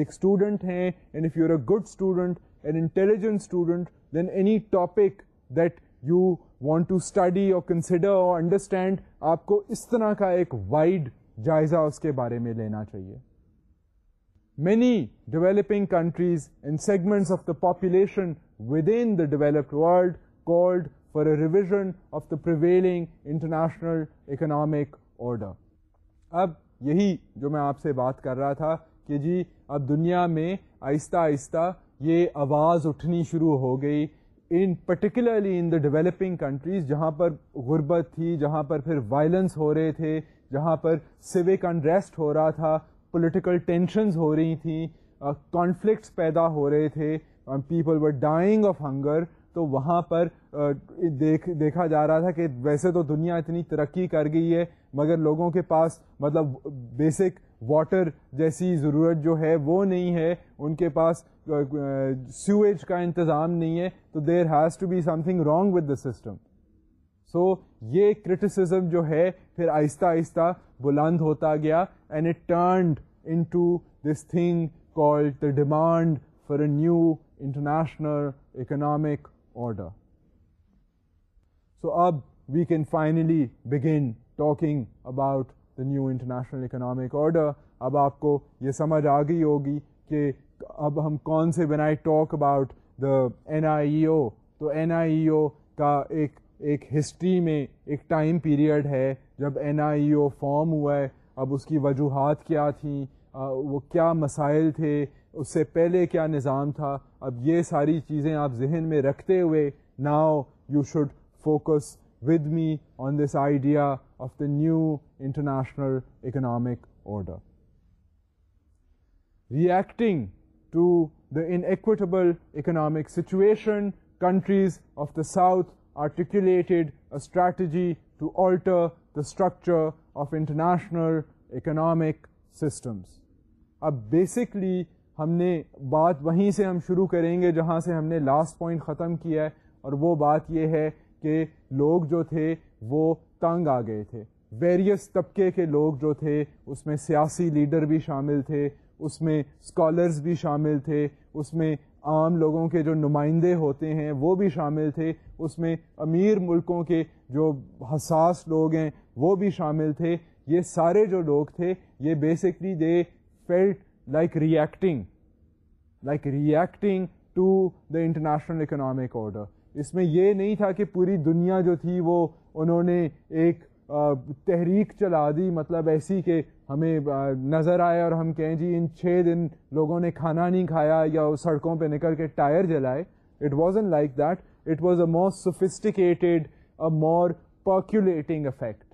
ایک اسٹوڈنٹ ہیں and if you a good student an intelligent student then any topic that you want to study اور consider اور understand آپ کو اس طرح کا ایک وائڈ جائزہ اس کے بارے میں لینا چاہیے many developing countries in segments of the population with in the developed world call a revision of the prevailing international economic order اب یہی جو میں آپ سے بات کر رہا تھا کہ جی اب دنیا میں آہستہ آہستہ یہ آواز اٹھنی شروع ہو گئی in particularly in the developing countries جہاں پر غربت تھی جہاں پر پھر وائلنس ہو رہے تھے جہاں پر سوک انریسٹ ہو رہا تھا پولیٹیکل ٹینشنز ہو رہی تھیں کانفلکٹس پیدا ہو رہے تھے people were dying of hunger تو وہاں پر دیکھ دیکھا جا رہا تھا کہ ویسے تو دنیا اتنی ترقی کر گئی ہے مگر لوگوں کے پاس مطلب بیسک واٹر جیسی ضرورت جو ہے وہ نہیں ہے ان کے پاس سیویج کا انتظام نہیں ہے تو there has to be something wrong with the system so یہ کرٹیسزم جو ہے پھر آہستہ آہستہ بلند ہوتا گیا and it turned into this thing call the demand for a new international economic order so اب we can finally begin talking about the new international economic order اب آپ کو یہ سمجھ آ گئی ہوگی کہ اب ہم کون سے بنائے talk about the N I O تو این آئی او کا ایک ایک ہسٹری میں ایک ٹائم پیریڈ ہے جب این آئی او فارم ہوا ہے اب اس کی وجوہات کیا تھیں وہ کیا مسائل تھے اس سے پہلے کیا نظام تھا اب یہ ساری چیزیں آپ ذہن میں رکھتے ہوئے now you should focus with me on this idea of the new international economic order reacting to the uneconomic situation countries of the south articulated a strategy to alter the structure of international economic systems. اب basically ہم نے بات وہیں سے ہم شروع کریں گے جہاں سے ہم نے لاسٹ پوائنٹ ختم کیا ہے اور وہ بات یہ ہے کہ لوگ جو تھے وہ تنگ آ گئے تھے ویریس طبقے کے لوگ جو تھے اس میں سیاسی لیڈر بھی شامل تھے اس میں اسکالرز بھی شامل تھے اس میں عام لوگوں کے جو نمائندے ہوتے ہیں وہ بھی شامل تھے اس میں امیر ملکوں کے جو حساس لوگ ہیں وہ بھی شامل تھے یہ سارے جو لوگ تھے یہ basically they felt like reacting like reacting to the international economic order اس میں یہ نہیں تھا کہ پوری دنیا جو تھی وہ انہوں نے ایک تحریک چلا دی مطلب ایسی کہ ہمیں نظر آئے اور ہم کہیں جی ان چھ دن لوگوں نے کھانا نہیں کھایا یا سڑکوں پہ نکل کے ٹائر جلائے it was an like that it was a more sophisticated a more percolating effect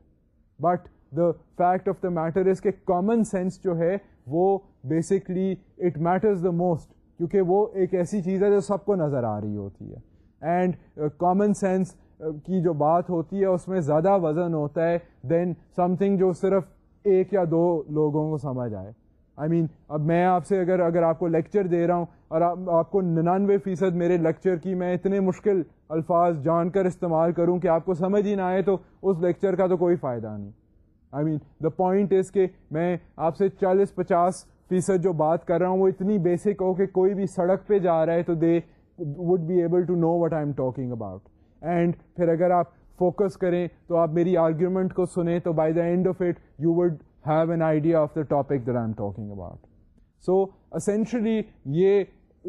but the fact of the matter is کہ کامن سینس جو ہے وہ basically it matters the most کیونکہ وہ ایک ایسی چیز ہے جو سب کو نظر آ رہی ہوتی ہے اینڈ کامن سینس کی جو بات ہوتی ہے اس میں زیادہ وزن ہوتا ہے دین سم تھنگ جو صرف ایک یا دو لوگوں کو سمجھ آئے آئی مین اب میں آپ سے اگر اگر آپ کو لیکچر دے رہا ہوں اور آپ آپ کو ننانوے فیصد میرے لیکچر کی میں اتنے مشکل الفاظ جان کر استعمال کروں کہ آپ کو سمجھ ہی نہ آئے تو اس لیکچر کا تو کوئی فائدہ نہیں I mean the point is کہ میں آپ سے چالیس پچاس فیصد جو بات کر رہا ہوں وہ اتنی بیسک ہو کہ کوئی بھی سڑک پہ جا رہا ہے تو they would be able to know what I am talking about and پھر اگر آپ فوکس کریں تو آپ میری آرگیومنٹ کو سنیں تو by the end of it you would have an idea of the topic that I am talking about so essentially یہ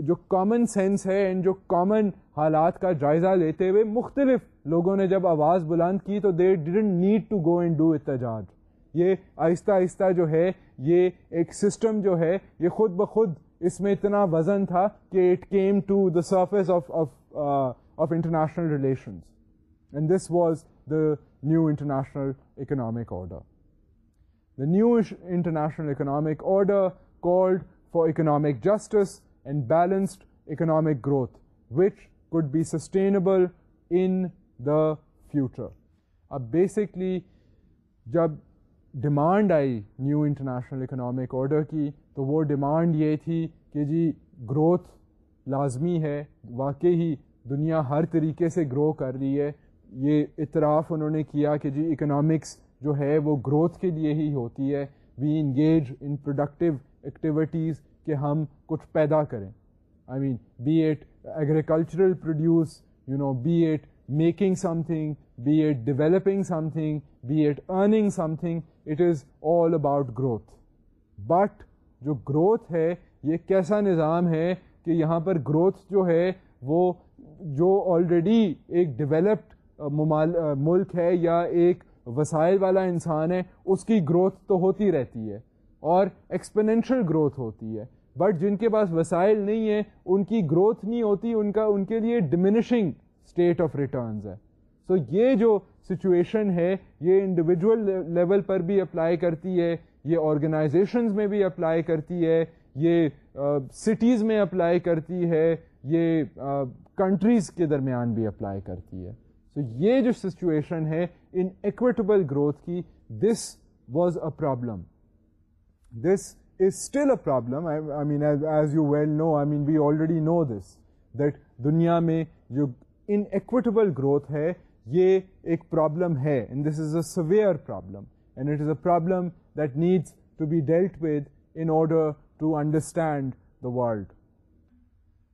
جو کامن سینس ہے اینڈ جو کامن حالات کا جائزہ لیتے ہوئے مختلف لوگوں نے جب آواز بلند کی تو they then need to go and do احتجاج یہ آہستہ آہستہ جو ہے یہ ایک سسٹم جو ہے یہ خود بخود اس میں اتنا وزن تھا کہ it came to the surface of of of international relations and this was the new international economic order the new international economic order called for economic justice and balanced economic growth which could be sustainable in the future اب basically جب demand آئی new international economic order کی تو وہ demand یہ تھی کہ جی growth لازمی ہے واقعی دنیا ہر طریقے سے گرو کر رہی ہے یہ اطراف انہوں نے کیا کہ جی اکنامکس جو ہے وہ گروتھ کے لیے ہی ہوتی ہے we engage in productive activities کہ ہم کچھ پیدا کریں I mean be it agricultural produce you know be it making something be it developing something be it earning something it is all about growth but جو growth ہے یہ کیسا نظام ہے کہ یہاں پر گروتھ جو ہے وہ جو آلریڈی ایک ڈیولپڈ ملک ہے یا ایک وسائل والا انسان ہے اس کی گروتھ تو ہوتی رہتی ہے اور ایکسپنینشل گروتھ ہوتی ہے بٹ جن کے پاس وسائل نہیں ہیں ان کی گروتھ نہیں ہوتی ان کا ان کے لیے ڈمینشنگ اسٹیٹ آف ریٹرنز ہے سو یہ جو سچویشن ہے یہ انڈیویجول لیول پر بھی اپلائی کرتی ہے یہ آرگنائزیشنز میں بھی اپلائی کرتی ہے یہ سٹیز میں اپلائی کرتی ہے یہ کنٹریز کے درمیان بھی اپلائی کرتی ہے سو یہ جو سچویشن ہے ان ایکویٹیبل گروتھ کی this was a problem this is still a problem I mean as you well know I mean we already know this that دنیا میں جو ان ایکویٹیبل گروتھ ہے یہ ایک پرابلم ہے and this is a severe problem and it is a problem that needs to be dealt with in order to understand the world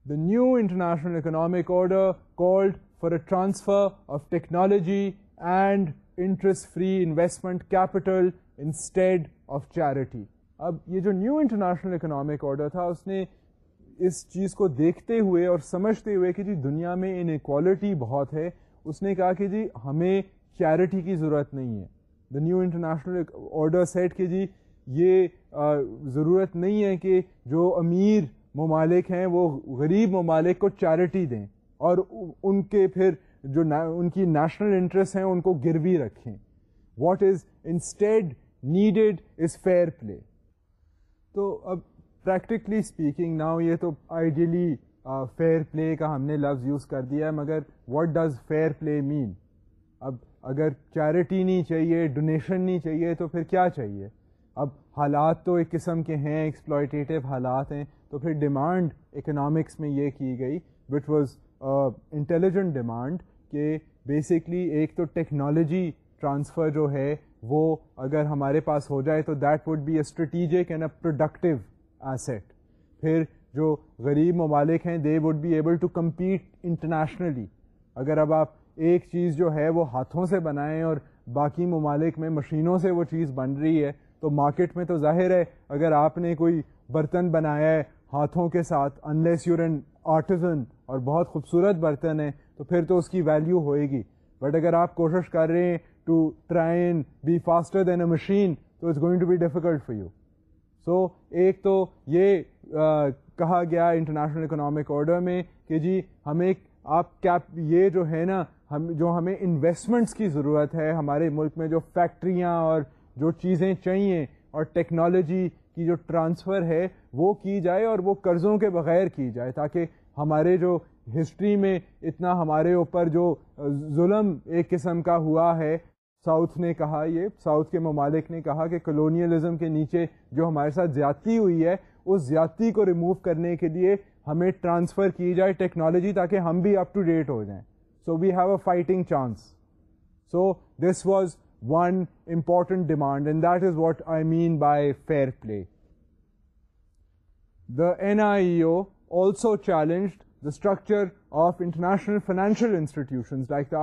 the new international economic order called for a transfer of technology and interest-free investment capital instead of charity. اب یہ جو new international economic order تھا اس نے اس چیز کو دیکھتے ہوئے اور سمجھتے ہوئے کہ جی دنیا میں ان ایکوالٹی بہت ہے اس نے کہا کہ جی ہمیں چیریٹی کی ضرورت نہیں ہے the new international order set کہ جی یہ ضرورت نہیں ہے کہ جو امیر ممالک ہیں وہ غریب ممالک کو چیریٹی دیں اور ان کے پھر جو ان کی نیشنل انٹرسٹ ہیں ان کو گروی رکھیں what is instead needed is fair play تو اب پریکٹیکلی اسپیکنگ ناؤ یہ تو آئیڈیلی فیئر پلے کا ہم نے لفظ یوز کر دیا ہے مگر what does fair play mean اب اگر چیریٹی نہیں چاہیے ڈونیشن نہیں چاہیے تو پھر کیا چاہیے اب حالات تو ایک قسم کے ہیں ایکسپلائٹیو حالات ہیں تو پھر ڈیمانڈ اکنامکس میں یہ کی گئی وٹ واز انٹیلیجنٹ ڈیمانڈ کہ بیسکلی ایک تو ٹیکنالوجی ٹرانسفر جو ہے وہ اگر ہمارے پاس ہو جائے تو that would be a strategic and a productive asset پھر جو غریب ممالک ہیں they would be able to compete internationally اگر اب آپ ایک چیز جو ہے وہ ہاتھوں سے بنائیں اور باقی ممالک میں مشینوں سے وہ چیز بن رہی ہے تو مارکیٹ میں تو ظاہر ہے اگر آپ نے کوئی برتن بنایا ہے ہاتھوں کے ساتھ انلیس این آرٹزن اور بہت خوبصورت برتن ہے تو پھر تو اس کی ویلیو ہوئے گی بٹ اگر آپ کوشش کر رہے ہیں to try and be faster than a machine تو it's going to be difficult for you so ایک تو یہ کہا گیا انٹرنیشنل اکنامک آرڈر میں کہ جی ہمیں آپ کیا یہ جو ہے نا ہم جو ہمیں انویسٹمنٹس کی ضرورت ہے ہمارے ملک میں جو فیکٹریاں اور جو چیزیں چاہیے اور ٹیکنالوجی کی جو ٹرانسفر ہے وہ کی جائے اور وہ قرضوں کے بغیر کی جائے تاکہ ہمارے جو ہسٹری میں اتنا ہمارے اوپر جو ظلم ایک قسم کا ہوا ہے ساؤتھ نے کہا یہ ساؤتھ کے ممالک نے کہا کہ کلونیلزم کے نیچے جو ہمارے ساتھ زیادتی ہوئی ہے اس زیادتی کو ریموو کرنے کے لیے ہمیں ٹرانسفر کی جائے ٹیکنالوجی تاکہ ہم بھی اپ ٹو ڈیٹ ہو جائیں so we have a fighting chance so this was one important demand and that is what I mean by fair play the N I O also challenged the structure of international financial institutions like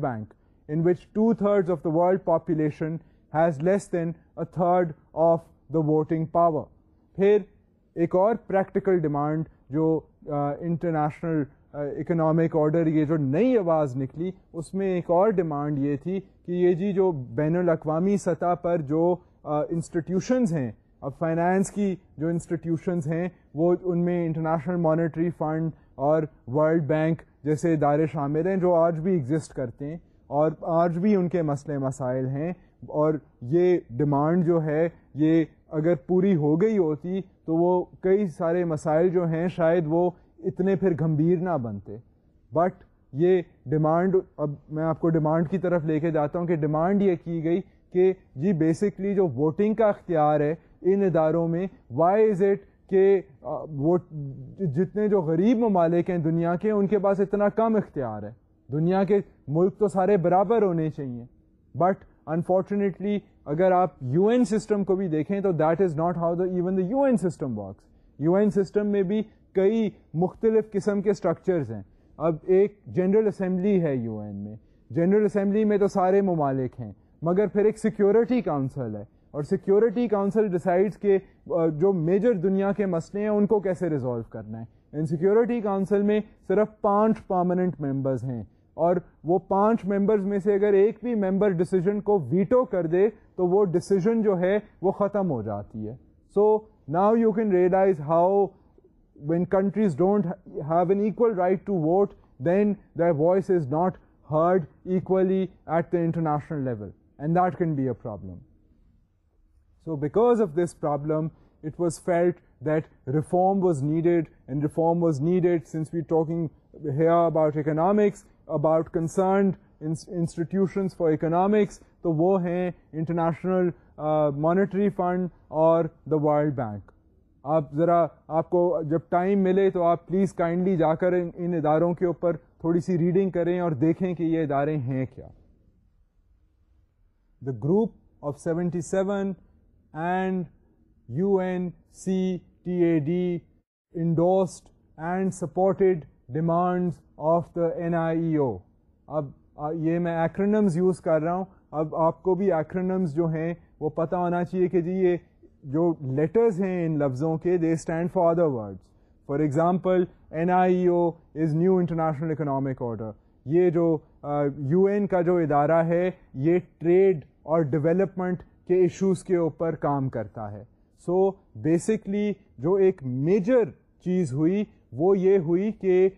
bank inch two thirds of the world population has less than a third of the voting power پھر ایک اور practical demand جو international economic order یہ جو نئی آواز نکلی اس میں ایک اور ڈیمانڈ یہ تھی کہ یہ جی جو بین الاقوامی سطح پر جو انسٹیٹیوشنز ہیں اب فائنانس کی جو انسٹیٹیوشنز ہیں وہ ان میں انٹرنیشنل مانیٹری فنڈ اور ورلڈ بینک جیسے ادارے شامل ہیں جو آج بھی ایگزسٹ کرتے ہیں اور آج بھی ان کے مسئلے مسائل ہیں اور یہ ڈیمانڈ جو ہے یہ اگر پوری ہو گئی ہوتی تو وہ کئی سارے مسائل جو ہیں شاید وہ اتنے پھر گھمبیر نہ بنتے بٹ یہ ڈیمانڈ اب میں آپ کو ڈیمانڈ کی طرف لے کے جاتا ہوں کہ ڈیمانڈ یہ کی گئی کہ جی بیسکلی جو ووٹنگ کا اختیار ہے ان اداروں میں وائی از اٹ کہ جتنے جو غریب ممالک ہیں دنیا کے ان کے پاس اتنا کم اختیار ہے دنیا کے ملک تو سارے برابر ہونے چاہیے بٹ انفارچونیٹلی اگر آپ یو این سسٹم کو بھی دیکھیں تو that is not how the even the U N system works U N system میں بھی کئی مختلف قسم کے اسٹرکچرز ہیں اب ایک جنرل اسمبلی ہے یو این میں جنرل اسمبلی میں تو سارے ممالک ہیں مگر پھر ایک سیکیورٹی کاؤنسل ہے اور سیکیورٹی کاؤنسل ڈیسائڈس کے جو میجر دنیا کے مسئلے ہیں ان کو کیسے ریزولو کرنا ہے ان سیکیورٹی کاؤنسل میں صرف پانچ پرماننٹ ممبرز ہیں اور وہ پانچ ممبرز میں سے اگر ایک بھی ممبر ڈیسیجن کو ویٹو کر دے تو وہ ڈسیزن جو ہے وہ ختم ہو جاتی ہے so now you can realize how when countries don't have an equal right to vote then the voice is not heard equally at the international level and that can be a problem so because of this problem it was felt that reform was needed and reform was needed since we talking about economics about concerned institution for economics تو وہ ہیں international Monetary Fund اور the world bank آپ ذرا آپ کو جب time ملے تو آپ پلیز کائنڈلی جا کر ان اداروں کے اوپر تھوڑی سی ریڈنگ کریں اور دیکھیں کہ یہ ادارے ہیں کیا the group of seventy seven and U N C T A D endorsed and supported demand of the N I E O اب یہ میں ایکرنمز یوز کر رہا ہوں اب آپ کو بھی ایکرنمز جو ہیں وہ پتہ ہونا چاہیے کہ جی یہ جو لیٹرز ہیں ان لفظوں کے they stand for other words for example N I E O is new international economic order یہ جو یو این کا جو ادارہ ہے یہ ٹریڈ اور ڈویلپمنٹ کے ایشوز کے اوپر کام کرتا ہے سو بیسکلی جو ایک میجر چیز ہوئی وہ یہ ہوئی کہ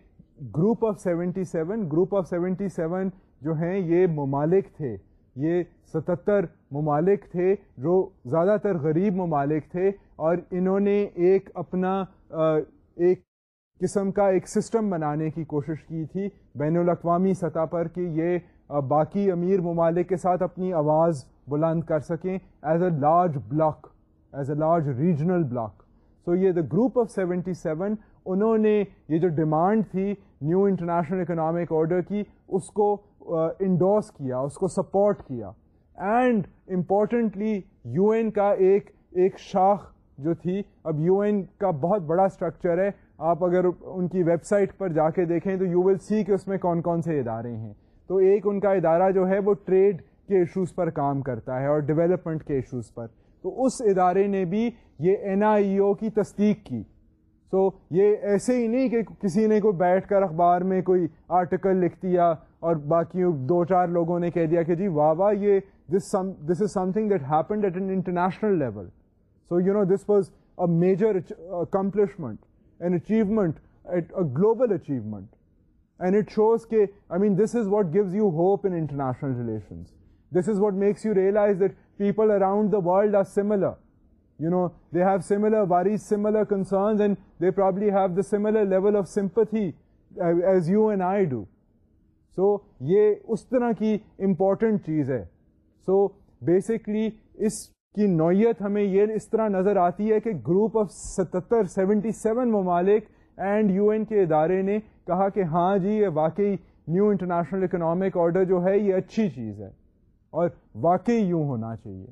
group of seventy seven group of seventy seven جو ہیں یہ ممالک تھے یہ ستتر ممالک تھے جو زیادہ تر غریب ممالک تھے اور انہوں نے ایک اپنا ایک قسم کا ایک سسٹم بنانے کی کوشش کی تھی بین الاقوامی سطح پر کہ یہ باقی امیر ممالک کے ساتھ اپنی آواز بلند کر سکیں as a large bloc as a large regional bloc so یہ the group of seventy seven انہوں نے یہ جو ڈیمانڈ تھی نیو انٹرنیشنل اکنامک آرڈر کی اس کو انڈوس کیا اس کو سپورٹ کیا اینڈ امپورٹنٹلی یو این کا ایک ایک شاخ جو تھی اب یو این کا بہت بڑا اسٹرکچر ہے آپ اگر ان کی ویب سائٹ پر جا کے دیکھیں تو یو ول سی کہ اس میں کون کون سے ادارے ہیں تو ایک ان کا ادارہ جو ہے وہ ٹریڈ کے ایشوز پر کام کرتا ہے اور ڈیولپمنٹ کے ایشوز پر تو اس ادارے نے بھی یہ این آئی او کی تصدیق کی سو یہ ایسے ہی نہیں کہ کسی نے کوئی بیٹھ کر اخبار میں کوئی آرٹیکل لکھ دیا اور باقی دو چار لوگوں نے کہہ دیا کہ جی واہ واہ یہ this some this is something that happened at an international level so you know this was a major accomplishment an achievement global achievement and it shows کہ I mean this is what gives you hope international relations this is what makes you realize people around the world are similar have similar very similar concern have the similar level of sympathy as you and I do so یہ اس طرح کی important چیز ہے so basically اس کی نوعیت ہمیں یہ اس طرح نظر آتی ہے کہ گروپ آف ستتر سیونٹی سیون ممالک اینڈ یو این کے ادارے نے کہا کہ ہاں جی یہ واقعی نیو انٹرنیشنل اکنامک آرڈر جو ہے یہ اچھی چیز ہے اور واقعی یوں ہونا چاہیے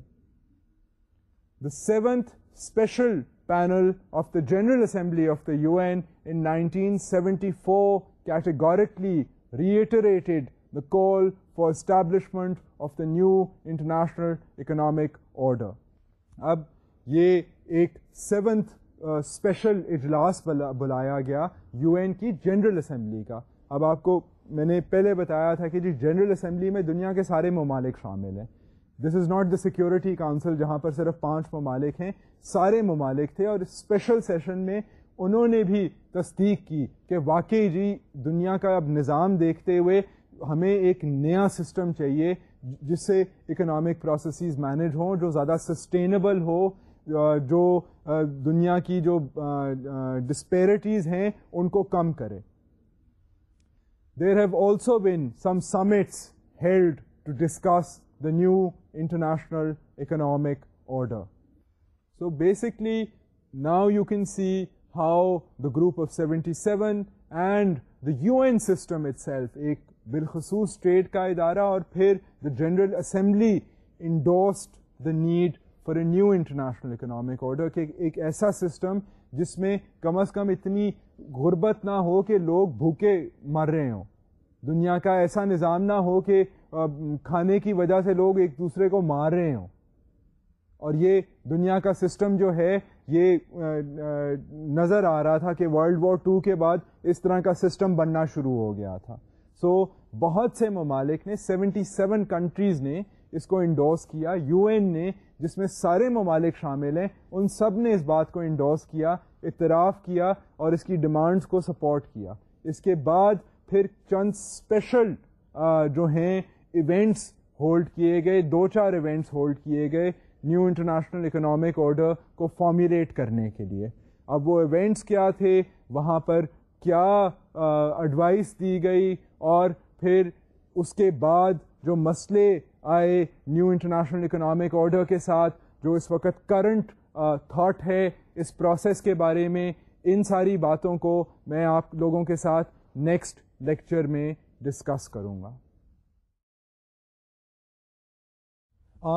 the seventh special panel of the General Assembly of the U N in nineteen seventy four categorically the call establishment of the new international economic order اب یہ ایک سیونتھ اسپیشل اجلاس بلایا گیا یو این کی جنرل اسمبلی کا اب آپ کو میں نے پہلے بتایا تھا کہ جی جنرل اسمبلی میں دنیا کے سارے ممالک شامل ہیں this is not the Security Council جہاں پر صرف پانچ ممالک ہیں سارے ممالک تھے اور اسپیشل سیشن میں انہوں نے بھی تصدیق کی کہ واقعی جی دنیا کا اب نظام دیکھتے ہوئے ہمیں ایک نیا سسٹم چاہیے جس سے اکنامک پروسیسز مینج ہوں جو زیادہ سسٹینیبل ہو جو دنیا کی جو ڈسپیرٹیز ہیں ان کو کم کرے there have also been some summits held to discuss the new international economic order so basically now you can see how the group of seventy seven and the U N system itself ایک بالخصوص state کا ادارہ اور پھر the General Assembly endorsed the need for a new international economic order کہ ایک ایسا system جس میں کم از کم اتنی غربت نہ ہو کہ لوگ بھوکے مر رہے ہوں دنیا کا ایسا نظام نہ ہو کہ کھانے کی وجہ سے لوگ ایک دوسرے کو مار رہے ہوں اور یہ دنیا کا سسٹم جو ہے یہ نظر آ رہا تھا کہ ورلڈ وار ٹو کے بعد اس طرح کا سسٹم بننا شروع ہو گیا تھا سو بہت سے ممالک نے سیونٹی سیون کنٹریز نے اس کو انڈوس کیا یو این نے جس میں سارے ممالک شامل ہیں ان سب نے اس بات کو انڈوس کیا اعتراف کیا اور اس کی ڈیمانڈس کو سپورٹ کیا اس کے بعد پھر چند اسپیشل جو ہیں ایونٹس ہولڈ کیے گئے دو چار ایونٹس ہولڈ کیے گئے نیو انٹرنیشنل اکنامک آرڈر کو فارمیولیٹ کرنے کے لیے اب وہ ایونٹس کیا تھے وہاں پر کیا ایڈوائس دی گئی اور پھر اس کے بعد جو مسئلے آئے نیو انٹرنیشنل اکنامک آرڈر کے ساتھ جو اس وقت کرنٹ تھاٹ ہے اس پروسیس کے بارے میں ان ساری باتوں کو میں آپ لوگوں کے ساتھ نیکسٹ لیکچر میں ڈسکس کروں گا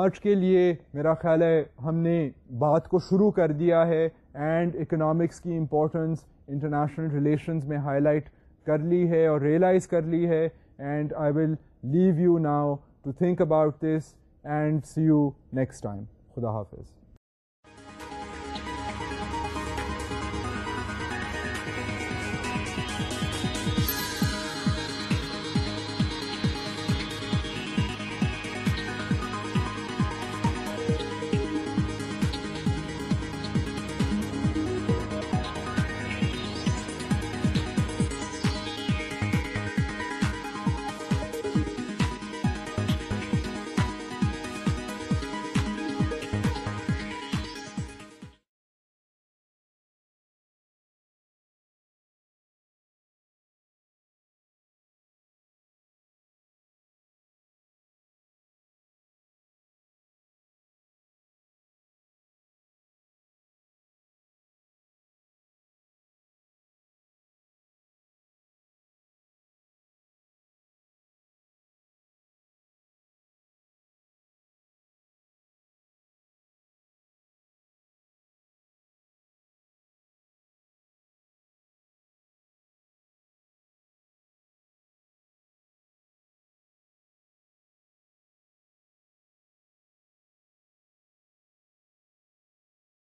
آج کے لیے میرا خیال ہے ہم نے بات کو شروع کر دیا ہے اینڈ اکنامکس کی امپورٹنس انٹرنیشنل ریلیشنز میں ہائی لائٹ کر لی ہے اور ریئلائز کر لی ہے and I will leave you now to think about this and see you next time خدا حافظ